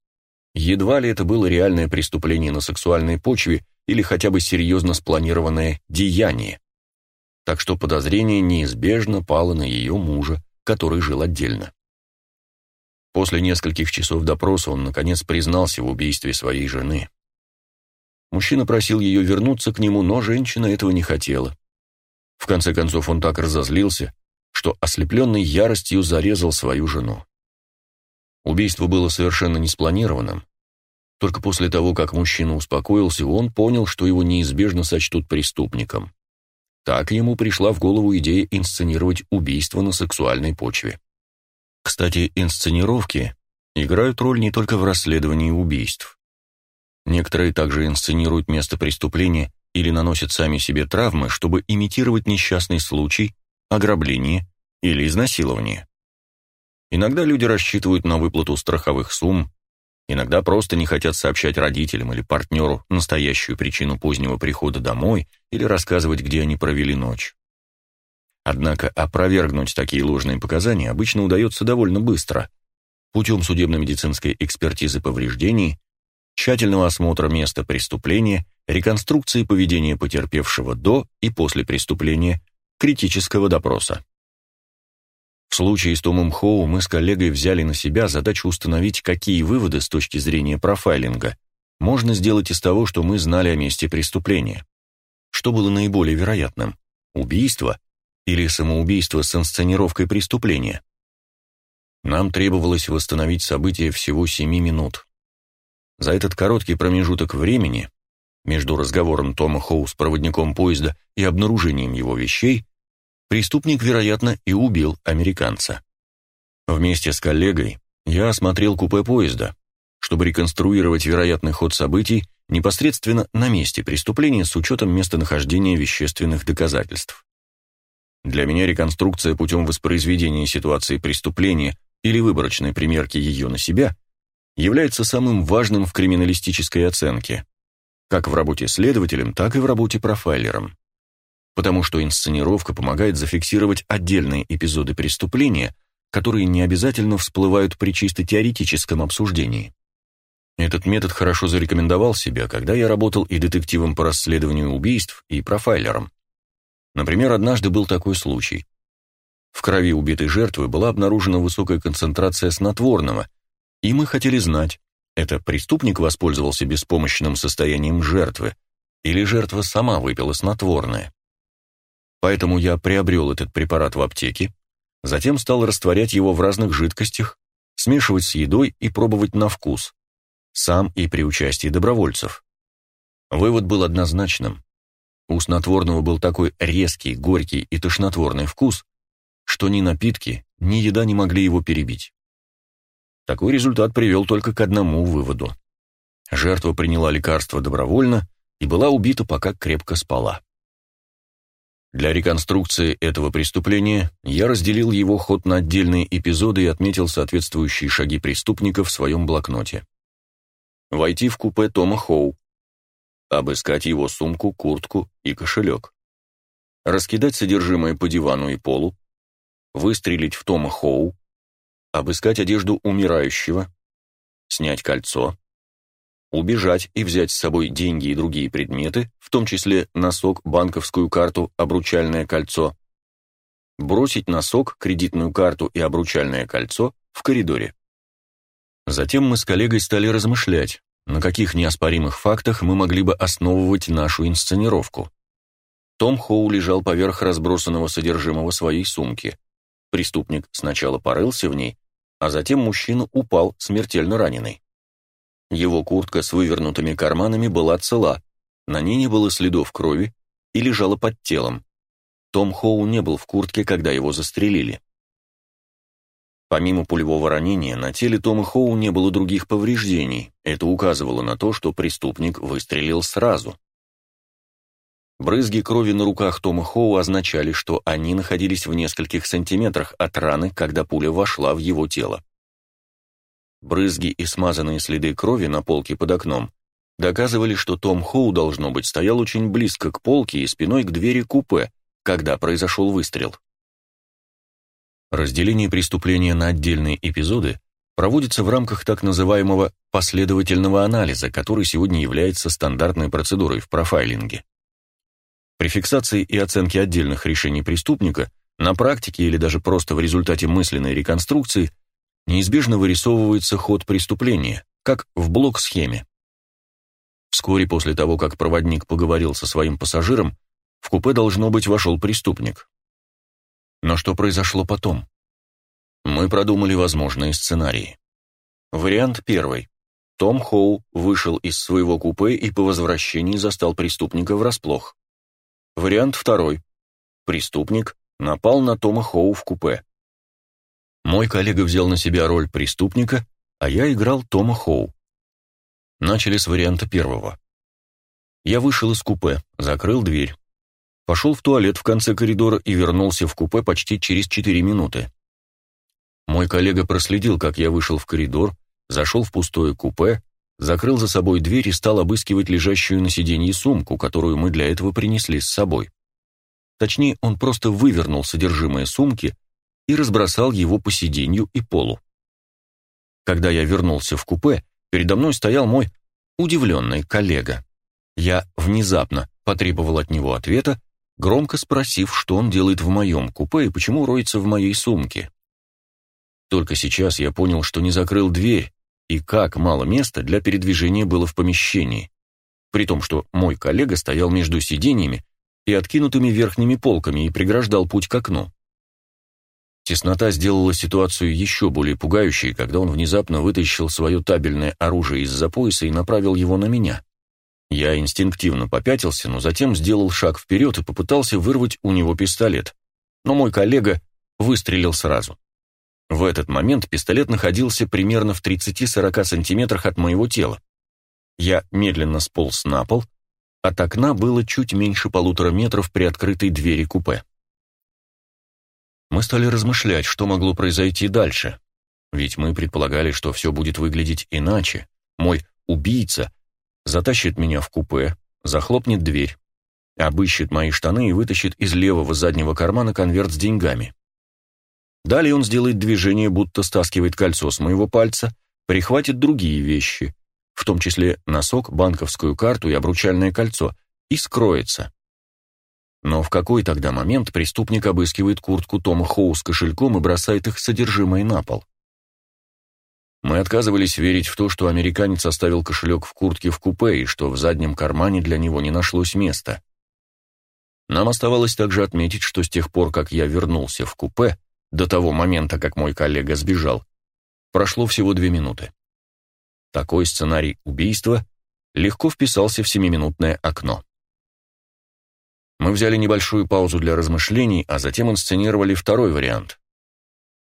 Едва ли это было реальное преступление на сексуальной почве или хотя бы серьезно спланированное деяние. Так что подозрение неизбежно пало на ее мужа, который жил отдельно. После нескольких часов допроса он, наконец, признался в убийстве своей жены. Мужчина просил ее вернуться к нему, но женщина этого не хотела. В конце концов он так разозлился, что ослепленный яростью зарезал свою жену. Убийство было совершенно не спланированным. Только после того, как мужчина успокоился, он понял, что его неизбежно сочтут преступником. Так ему пришла в голову идея инсценировать убийство на сексуальной почве. Кстати, инсценировки играют роль не только в расследовании убийств. Некоторые также инсценируют место преступления или наносят сами себе травмы, чтобы имитировать несчастный случай, ограбление или изнасилование. Иногда люди рассчитывают на выплату страховых сумм, иногда просто не хотят сообщать родителям или партнеру настоящую причину позднего прихода домой или рассказывать, где они провели ночь. Однако опровергнуть такие ложные показания обычно удается довольно быстро, путем судебно-медицинской экспертизы повреждений, тщательного осмотра места преступления, реконструкции поведения потерпевшего до и после преступления, критического допроса. В случае с Томом Хоу мы с коллегой взяли на себя задачу установить, какие выводы с точки зрения профайлинга можно сделать из того, что мы знали о месте преступления. Что было наиболее вероятным? Убийство или самоубийство с инсценировкой преступления? Нам требовалось восстановить события всего 7 минут. За этот короткий промежуток времени между разговором Тома Хоу с проводником поезда и обнаружением его вещей Преступник, вероятно, и убил американца. Вместе с коллегой я осмотрел купе поезда, чтобы реконструировать вероятный ход событий непосредственно на месте преступления с учетом местонахождения вещественных доказательств. Для меня реконструкция путем воспроизведения ситуации преступления или выборочной примерки ее на себя является самым важным в криминалистической оценке, как в работе следователем, так и в работе профайлером потому что инсценировка помогает зафиксировать отдельные эпизоды преступления, которые не обязательно всплывают при чисто теоретическом обсуждении. Этот метод хорошо зарекомендовал себя, когда я работал и детективом по расследованию убийств, и профайлером. Например, однажды был такой случай. В крови убитой жертвы была обнаружена высокая концентрация снотворного, и мы хотели знать, это преступник воспользовался беспомощным состоянием жертвы, или жертва сама выпила снотворное. Поэтому я приобрел этот препарат в аптеке, затем стал растворять его в разных жидкостях, смешивать с едой и пробовать на вкус, сам и при участии добровольцев. Вывод был однозначным. У снотворного был такой резкий, горький и тошнотворный вкус, что ни напитки, ни еда не могли его перебить. Такой результат привел только к одному выводу. Жертва приняла лекарство добровольно и была убита, пока крепко спала. Для реконструкции этого преступления я разделил его ход на отдельные эпизоды и отметил соответствующие шаги преступника в своем блокноте. Войти в купе Тома Хоу, обыскать его сумку, куртку и кошелек, раскидать содержимое по дивану и полу, выстрелить в Тома Хоу, обыскать одежду умирающего, снять кольцо, убежать и взять с собой деньги и другие предметы, в том числе носок, банковскую карту, обручальное кольцо, бросить носок, кредитную карту и обручальное кольцо в коридоре. Затем мы с коллегой стали размышлять, на каких неоспоримых фактах мы могли бы основывать нашу инсценировку. Том Хоу лежал поверх разбросанного содержимого своей сумки. Преступник сначала порылся в ней, а затем мужчина упал, смертельно раненый. Его куртка с вывернутыми карманами была цела, на ней не было следов крови и лежала под телом. Том Хоу не был в куртке, когда его застрелили. Помимо пулевого ранения, на теле Тома Хоу не было других повреждений. Это указывало на то, что преступник выстрелил сразу. Брызги крови на руках Тома Хоу означали, что они находились в нескольких сантиметрах от раны, когда пуля вошла в его тело. Брызги и смазанные следы крови на полке под окном доказывали, что Том Хоу, должно быть, стоял очень близко к полке и спиной к двери купе, когда произошел выстрел. Разделение преступления на отдельные эпизоды проводится в рамках так называемого последовательного анализа, который сегодня является стандартной процедурой в профайлинге. При фиксации и оценке отдельных решений преступника на практике или даже просто в результате мысленной реконструкции неизбежно вырисовывается ход преступления, как в блок-схеме. Вскоре после того, как проводник поговорил со своим пассажиром, в купе должно быть вошел преступник. Но что произошло потом? Мы продумали возможные сценарии. Вариант первый. Том Хоу вышел из своего купе и по возвращении застал преступника врасплох. Вариант второй. Преступник напал на Тома Хоу в купе. Мой коллега взял на себя роль преступника, а я играл Тома Хоу. Начали с варианта первого. Я вышел из купе, закрыл дверь. Пошел в туалет в конце коридора и вернулся в купе почти через 4 минуты. Мой коллега проследил, как я вышел в коридор, зашел в пустое купе, закрыл за собой дверь и стал обыскивать лежащую на сиденье сумку, которую мы для этого принесли с собой. Точнее, он просто вывернул содержимое сумки, и разбросал его по сиденью и полу. Когда я вернулся в купе, передо мной стоял мой удивленный коллега. Я внезапно потребовал от него ответа, громко спросив, что он делает в моем купе и почему роется в моей сумке. Только сейчас я понял, что не закрыл дверь, и как мало места для передвижения было в помещении, при том, что мой коллега стоял между сиденьями и откинутыми верхними полками и преграждал путь к окну. Теснота сделала ситуацию еще более пугающей, когда он внезапно вытащил свое табельное оружие из-за пояса и направил его на меня. Я инстинктивно попятился, но затем сделал шаг вперед и попытался вырвать у него пистолет. Но мой коллега выстрелил сразу. В этот момент пистолет находился примерно в 30-40 сантиметрах от моего тела. Я медленно сполз на пол, от окна было чуть меньше полутора метров при открытой двери купе. Мы стали размышлять, что могло произойти дальше. Ведь мы предполагали, что все будет выглядеть иначе. Мой убийца затащит меня в купе, захлопнет дверь, обыщет мои штаны и вытащит из левого заднего кармана конверт с деньгами. Далее он сделает движение, будто стаскивает кольцо с моего пальца, прихватит другие вещи, в том числе носок, банковскую карту и обручальное кольцо, и скроется. Но в какой тогда момент преступник обыскивает куртку Тома Хоу с кошельком и бросает их содержимое на пол? Мы отказывались верить в то, что американец оставил кошелек в куртке в купе и что в заднем кармане для него не нашлось места. Нам оставалось также отметить, что с тех пор, как я вернулся в купе, до того момента, как мой коллега сбежал, прошло всего две минуты. Такой сценарий убийства легко вписался в семиминутное окно. Мы взяли небольшую паузу для размышлений, а затем инсценировали второй вариант.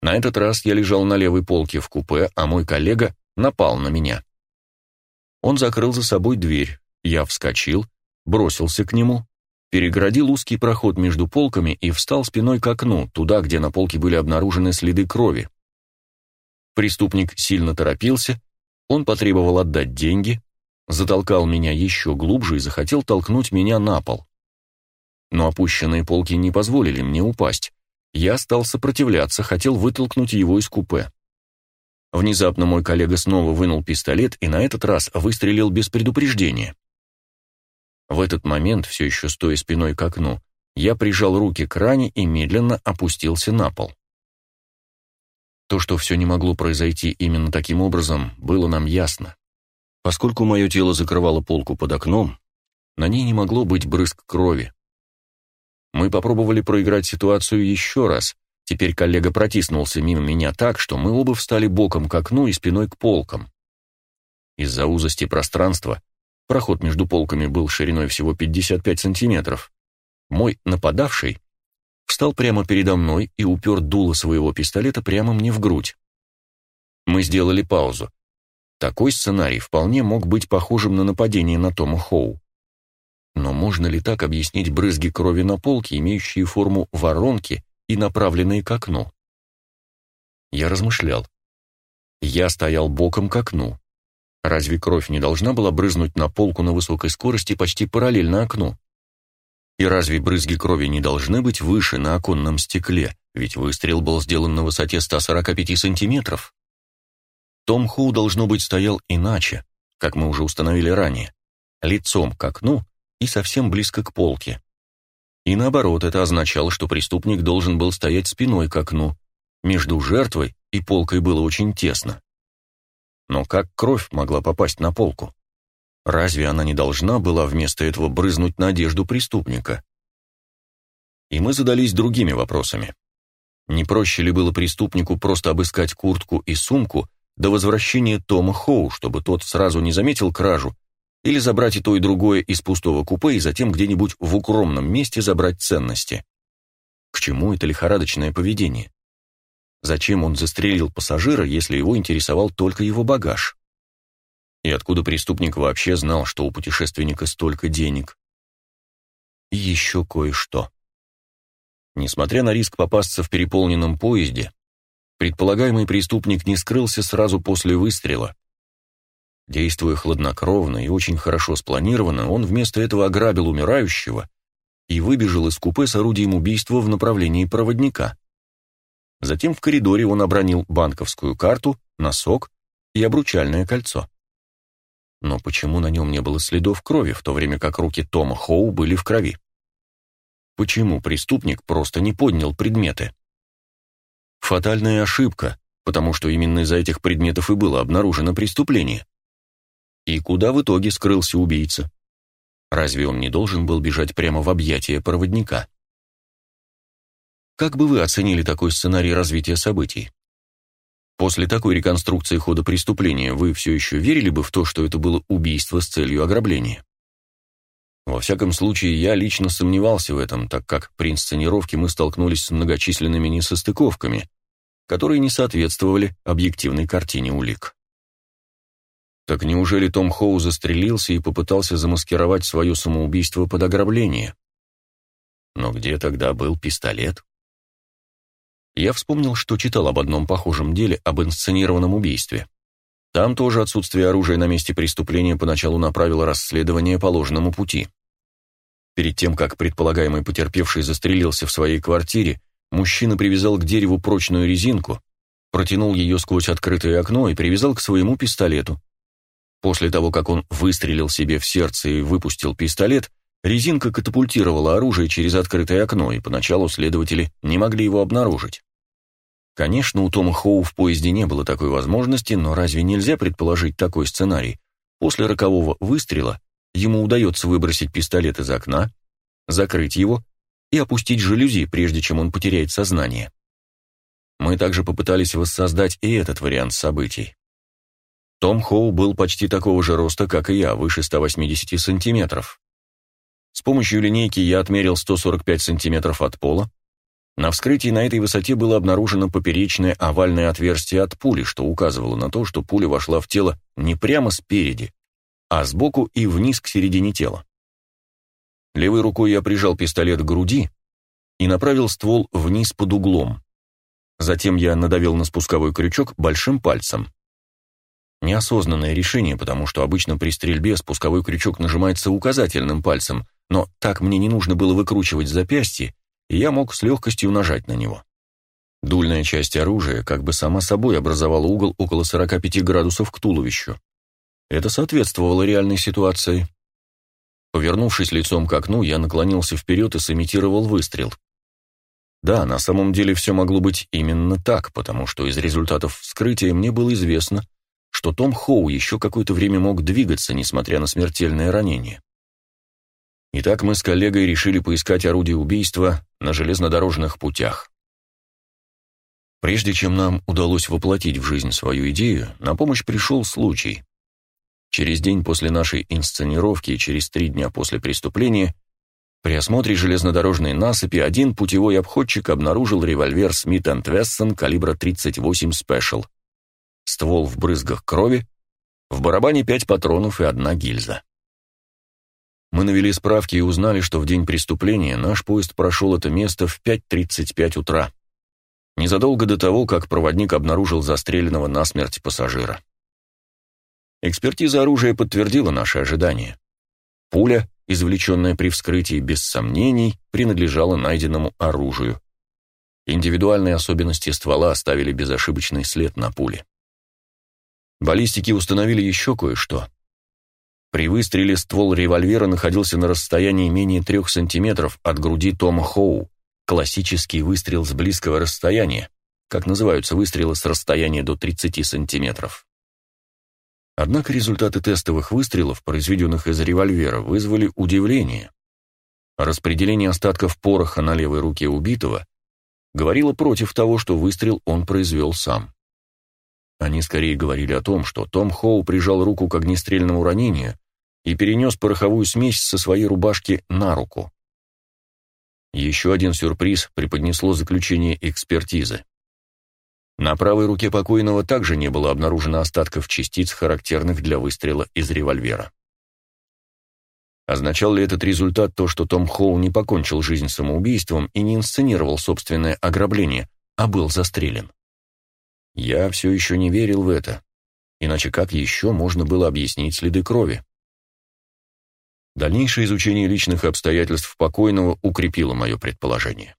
На этот раз я лежал на левой полке в купе, а мой коллега напал на меня. Он закрыл за собой дверь, я вскочил, бросился к нему, перегородил узкий проход между полками и встал спиной к окну, туда, где на полке были обнаружены следы крови. Преступник сильно торопился, он потребовал отдать деньги, затолкал меня еще глубже и захотел толкнуть меня на пол но опущенные полки не позволили мне упасть. Я стал сопротивляться, хотел вытолкнуть его из купе. Внезапно мой коллега снова вынул пистолет и на этот раз выстрелил без предупреждения. В этот момент, все еще стоя спиной к окну, я прижал руки к ране и медленно опустился на пол. То, что все не могло произойти именно таким образом, было нам ясно. Поскольку мое тело закрывало полку под окном, на ней не могло быть брызг крови. Мы попробовали проиграть ситуацию еще раз. Теперь коллега протиснулся мимо меня так, что мы оба встали боком к окну и спиной к полкам. Из-за узости пространства проход между полками был шириной всего 55 сантиметров. Мой нападавший встал прямо передо мной и упер дуло своего пистолета прямо мне в грудь. Мы сделали паузу. Такой сценарий вполне мог быть похожим на нападение на Тома Хоу. Но можно ли так объяснить брызги крови на полке, имеющие форму воронки и направленные к окну? Я размышлял. Я стоял боком к окну. Разве кровь не должна была брызнуть на полку на высокой скорости почти параллельно окну? И разве брызги крови не должны быть выше на оконном стекле, ведь выстрел был сделан на высоте 145 сантиметров? Том Хоу, должно быть, стоял иначе, как мы уже установили ранее, лицом к окну и совсем близко к полке. И наоборот, это означало, что преступник должен был стоять спиной к окну. Между жертвой и полкой было очень тесно. Но как кровь могла попасть на полку? Разве она не должна была вместо этого брызнуть на одежду преступника? И мы задались другими вопросами. Не проще ли было преступнику просто обыскать куртку и сумку до возвращения Тома Хоу, чтобы тот сразу не заметил кражу или забрать и то, и другое из пустого купе и затем где-нибудь в укромном месте забрать ценности. К чему это лихорадочное поведение? Зачем он застрелил пассажира, если его интересовал только его багаж? И откуда преступник вообще знал, что у путешественника столько денег? И еще кое-что. Несмотря на риск попасться в переполненном поезде, предполагаемый преступник не скрылся сразу после выстрела, Действуя хладнокровно и очень хорошо спланированно, он вместо этого ограбил умирающего и выбежал из купе с орудием убийства в направлении проводника. Затем в коридоре он обронил банковскую карту, носок и обручальное кольцо. Но почему на нем не было следов крови, в то время как руки Тома Хоу были в крови? Почему преступник просто не поднял предметы? Фатальная ошибка, потому что именно из-за этих предметов и было обнаружено преступление. И куда в итоге скрылся убийца? Разве он не должен был бежать прямо в объятия проводника? Как бы вы оценили такой сценарий развития событий? После такой реконструкции хода преступления вы все еще верили бы в то, что это было убийство с целью ограбления? Во всяком случае, я лично сомневался в этом, так как при инсценировке мы столкнулись с многочисленными несостыковками, которые не соответствовали объективной картине улик. Так неужели Том Хоу застрелился и попытался замаскировать свое самоубийство под ограбление? Но где тогда был пистолет? Я вспомнил, что читал об одном похожем деле об инсценированном убийстве. Там тоже отсутствие оружия на месте преступления поначалу направило расследование по ложному пути. Перед тем, как предполагаемый потерпевший застрелился в своей квартире, мужчина привязал к дереву прочную резинку, протянул ее сквозь открытое окно и привязал к своему пистолету, После того, как он выстрелил себе в сердце и выпустил пистолет, Резинка катапультировала оружие через открытое окно, и поначалу следователи не могли его обнаружить. Конечно, у Тома Хоу в поезде не было такой возможности, но разве нельзя предположить такой сценарий? После рокового выстрела ему удается выбросить пистолет из окна, закрыть его и опустить жалюзи, прежде чем он потеряет сознание. Мы также попытались воссоздать и этот вариант событий. Том Хоу был почти такого же роста, как и я, выше 180 сантиметров. С помощью линейки я отмерил 145 сантиметров от пола. На вскрытии на этой высоте было обнаружено поперечное овальное отверстие от пули, что указывало на то, что пуля вошла в тело не прямо спереди, а сбоку и вниз к середине тела. Левой рукой я прижал пистолет к груди и направил ствол вниз под углом. Затем я надавил на спусковой крючок большим пальцем. Неосознанное решение, потому что обычно при стрельбе спусковой крючок нажимается указательным пальцем, но так мне не нужно было выкручивать запястье, и я мог с легкостью нажать на него. Дульная часть оружия как бы сама собой образовала угол около 45 градусов к туловищу. Это соответствовало реальной ситуации. Повернувшись лицом к окну, я наклонился вперед и сымитировал выстрел. Да, на самом деле все могло быть именно так, потому что из результатов вскрытия мне было известно, что Том Хоу еще какое-то время мог двигаться, несмотря на смертельное ранение. Итак, мы с коллегой решили поискать орудие убийства на железнодорожных путях. Прежде чем нам удалось воплотить в жизнь свою идею, на помощь пришел случай. Через день после нашей инсценировки и через три дня после преступления при осмотре железнодорожной насыпи один путевой обходчик обнаружил револьвер энд Вессон калибра 38 Special. Ствол в брызгах крови, в барабане пять патронов и одна гильза. Мы навели справки и узнали, что в день преступления наш поезд прошел это место в 5.35 утра, незадолго до того, как проводник обнаружил застреленного насмерть пассажира. Экспертиза оружия подтвердила наши ожидания. Пуля, извлеченная при вскрытии без сомнений, принадлежала найденному оружию. Индивидуальные особенности ствола оставили безошибочный след на пуле. Баллистики установили еще кое-что. При выстреле ствол револьвера находился на расстоянии менее трех сантиметров от груди Тома Хоу, классический выстрел с близкого расстояния, как называются выстрелы с расстояния до 30 сантиметров. Однако результаты тестовых выстрелов, произведенных из револьвера, вызвали удивление. Распределение остатков пороха на левой руке убитого говорило против того, что выстрел он произвел сам. Они скорее говорили о том, что Том Хоу прижал руку к огнестрельному ранению и перенес пороховую смесь со своей рубашки на руку. Еще один сюрприз преподнесло заключение экспертизы. На правой руке покойного также не было обнаружено остатков частиц, характерных для выстрела из револьвера. Означал ли этот результат то, что Том Хоу не покончил жизнь самоубийством и не инсценировал собственное ограбление, а был застрелен? Я все еще не верил в это. Иначе как еще можно было объяснить следы крови? Дальнейшее изучение личных обстоятельств покойного укрепило мое предположение.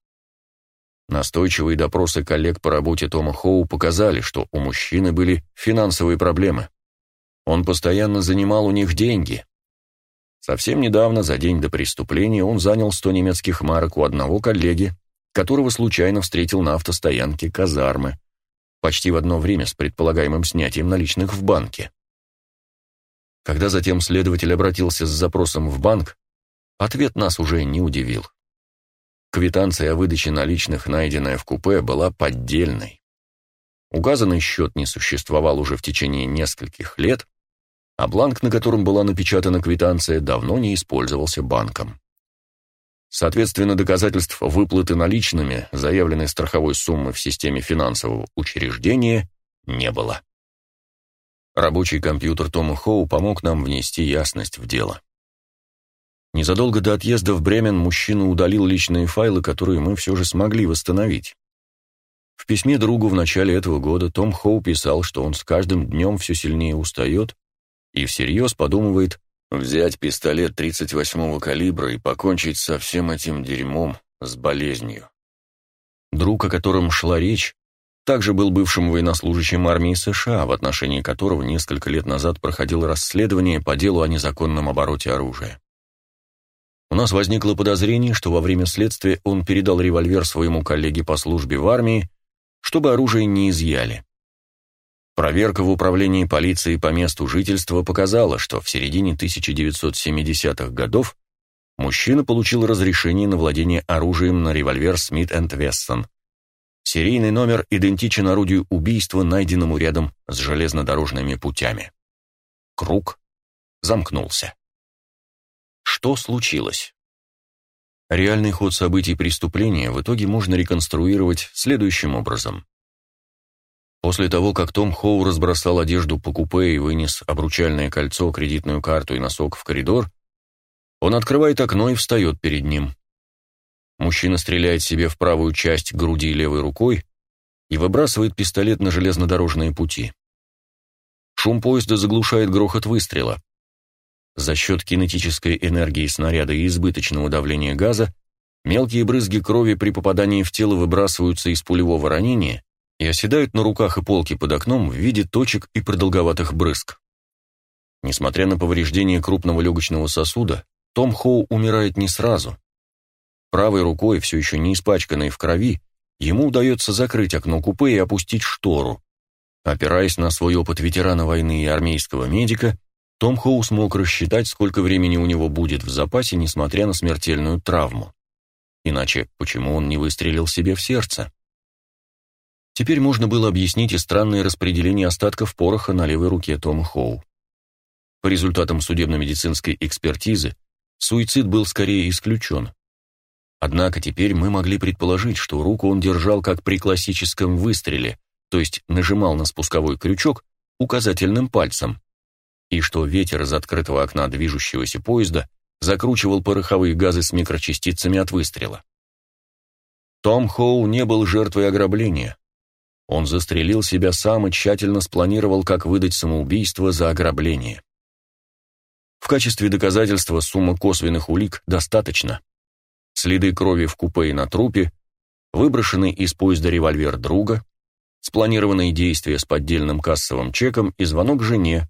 Настойчивые допросы коллег по работе Тома Хоу показали, что у мужчины были финансовые проблемы. Он постоянно занимал у них деньги. Совсем недавно, за день до преступления, он занял 100 немецких марок у одного коллеги, которого случайно встретил на автостоянке казармы, почти в одно время с предполагаемым снятием наличных в банке. Когда затем следователь обратился с запросом в банк, ответ нас уже не удивил. Квитанция о выдаче наличных, найденная в купе, была поддельной. Указанный счет не существовал уже в течение нескольких лет, а бланк, на котором была напечатана квитанция, давно не использовался банком. Соответственно, доказательств выплаты наличными заявленной страховой суммы в системе финансового учреждения не было. Рабочий компьютер Тома Хоу помог нам внести ясность в дело. Незадолго до отъезда в Бремен мужчина удалил личные файлы, которые мы все же смогли восстановить. В письме другу в начале этого года Том Хоу писал, что он с каждым днем все сильнее устает и всерьез подумывает Взять пистолет 38-го калибра и покончить со всем этим дерьмом, с болезнью. Друг, о котором шла речь, также был бывшим военнослужащим армии США, в отношении которого несколько лет назад проходило расследование по делу о незаконном обороте оружия. У нас возникло подозрение, что во время следствия он передал револьвер своему коллеге по службе в армии, чтобы оружие не изъяли. Проверка в управлении полиции по месту жительства показала, что в середине 1970-х годов мужчина получил разрешение на владение оружием на револьвер Смит энд Вессон. Серийный номер идентичен орудию убийства, найденному рядом с железнодорожными путями. Круг замкнулся. Что случилось? Реальный ход событий преступления в итоге можно реконструировать следующим образом. После того, как Том Хоу разбросал одежду по купе и вынес обручальное кольцо, кредитную карту и носок в коридор, он открывает окно и встает перед ним. Мужчина стреляет себе в правую часть груди левой рукой и выбрасывает пистолет на железнодорожные пути. Шум поезда заглушает грохот выстрела. За счет кинетической энергии снаряда и избыточного давления газа мелкие брызги крови при попадании в тело выбрасываются из пулевого ранения и оседают на руках и полке под окном в виде точек и продолговатых брызг. Несмотря на повреждение крупного легочного сосуда, том Хоу умирает не сразу. Правой рукой, все еще не испачканной в крови, ему удается закрыть окно купе и опустить штору. Опираясь на свой опыт ветерана войны и армейского медика, том Хоу смог рассчитать, сколько времени у него будет в запасе, несмотря на смертельную травму. Иначе почему он не выстрелил себе в сердце? Теперь можно было объяснить и странное распределение остатков пороха на левой руке Тома Хоу. По результатам судебно-медицинской экспертизы, суицид был скорее исключен. Однако теперь мы могли предположить, что руку он держал как при классическом выстреле, то есть нажимал на спусковой крючок указательным пальцем, и что ветер из открытого окна движущегося поезда закручивал пороховые газы с микрочастицами от выстрела. Том Хоу не был жертвой ограбления. Он застрелил себя сам и тщательно спланировал, как выдать самоубийство за ограбление. В качестве доказательства сумма косвенных улик достаточно. Следы крови в купе и на трупе, выброшенный из поезда револьвер друга, спланированные действия с поддельным кассовым чеком и звонок жене,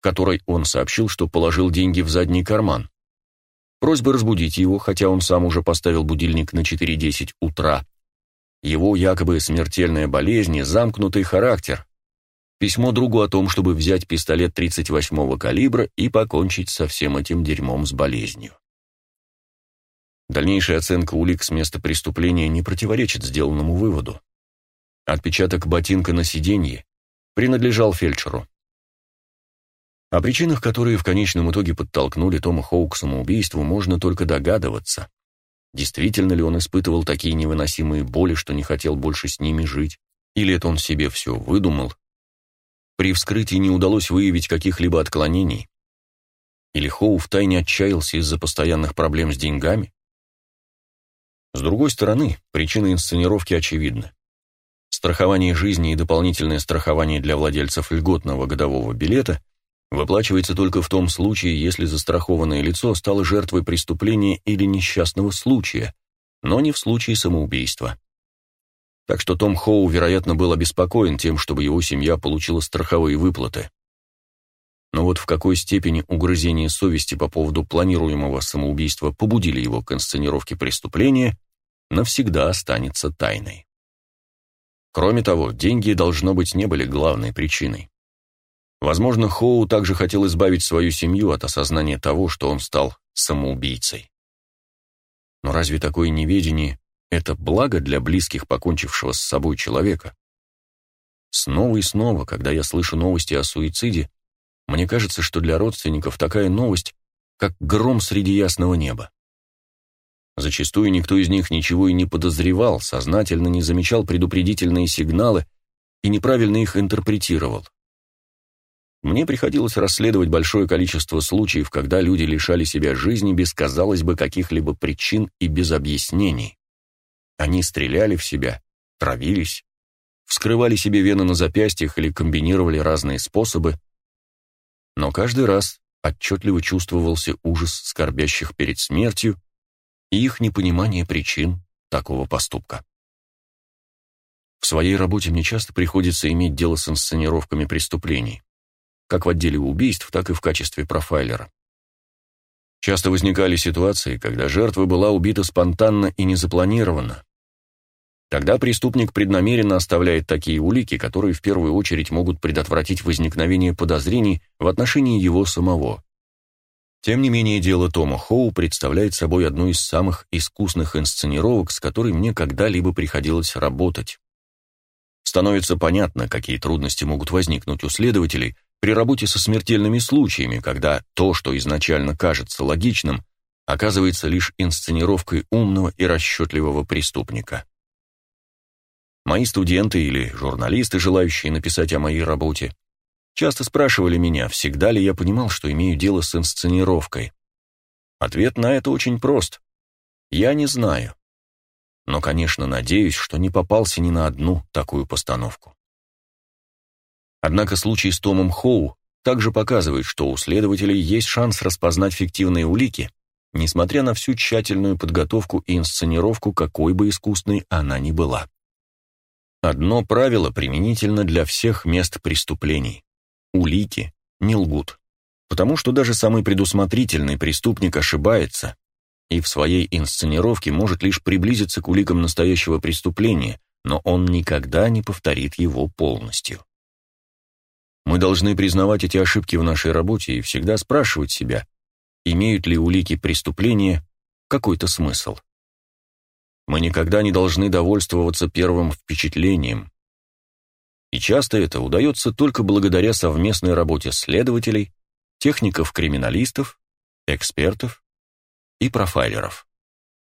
которой он сообщил, что положил деньги в задний карман. Просьба разбудить его, хотя он сам уже поставил будильник на 4.10 утра, его якобы смертельная болезнь и замкнутый характер. Письмо другу о том, чтобы взять пистолет 38-го калибра и покончить со всем этим дерьмом с болезнью. Дальнейшая оценка улик с места преступления не противоречит сделанному выводу. Отпечаток ботинка на сиденье принадлежал фельдшеру. О причинах, которые в конечном итоге подтолкнули Тома Хоу к самоубийству, можно только догадываться. Действительно ли он испытывал такие невыносимые боли, что не хотел больше с ними жить? Или это он себе все выдумал? При вскрытии не удалось выявить каких-либо отклонений. Или Хоу втайне отчаялся из-за постоянных проблем с деньгами? С другой стороны, причины инсценировки очевидны. Страхование жизни и дополнительное страхование для владельцев льготного годового билета выплачивается только в том случае, если застрахованное лицо стало жертвой преступления или несчастного случая, но не в случае самоубийства. Так что Том Хоу, вероятно, был обеспокоен тем, чтобы его семья получила страховые выплаты. Но вот в какой степени угрызения совести по поводу планируемого самоубийства побудили его к инсценировке преступления, навсегда останется тайной. Кроме того, деньги, должно быть, не были главной причиной. Возможно, Хоу также хотел избавить свою семью от осознания того, что он стал самоубийцей. Но разве такое неведение – это благо для близких покончившего с собой человека? Снова и снова, когда я слышу новости о суициде, мне кажется, что для родственников такая новость, как гром среди ясного неба. Зачастую никто из них ничего и не подозревал, сознательно не замечал предупредительные сигналы и неправильно их интерпретировал. Мне приходилось расследовать большое количество случаев, когда люди лишали себя жизни без, казалось бы, каких-либо причин и без объяснений. Они стреляли в себя, травились, вскрывали себе вены на запястьях или комбинировали разные способы. Но каждый раз отчетливо чувствовался ужас скорбящих перед смертью и их непонимание причин такого поступка. В своей работе мне часто приходится иметь дело с инсценировками преступлений как в отделе убийств, так и в качестве профайлера. Часто возникали ситуации, когда жертва была убита спонтанно и незапланированно. Тогда преступник преднамеренно оставляет такие улики, которые в первую очередь могут предотвратить возникновение подозрений в отношении его самого. Тем не менее, дело Тома Хоу представляет собой одну из самых искусных инсценировок, с которой мне когда-либо приходилось работать. Становится понятно, какие трудности могут возникнуть у следователей при работе со смертельными случаями, когда то, что изначально кажется логичным, оказывается лишь инсценировкой умного и расчетливого преступника. Мои студенты или журналисты, желающие написать о моей работе, часто спрашивали меня, всегда ли я понимал, что имею дело с инсценировкой. Ответ на это очень прост. Я не знаю. Но, конечно, надеюсь, что не попался ни на одну такую постановку. Однако случай с Томом Хоу также показывает, что у следователей есть шанс распознать фиктивные улики, несмотря на всю тщательную подготовку и инсценировку, какой бы искусной она ни была. Одно правило применительно для всех мест преступлений. Улики не лгут. Потому что даже самый предусмотрительный преступник ошибается и в своей инсценировке может лишь приблизиться к уликам настоящего преступления, но он никогда не повторит его полностью. Мы должны признавать эти ошибки в нашей работе и всегда спрашивать себя, имеют ли улики преступления какой-то смысл. Мы никогда не должны довольствоваться первым впечатлением. И часто это удается только благодаря совместной работе следователей, техников-криминалистов, экспертов и профайлеров.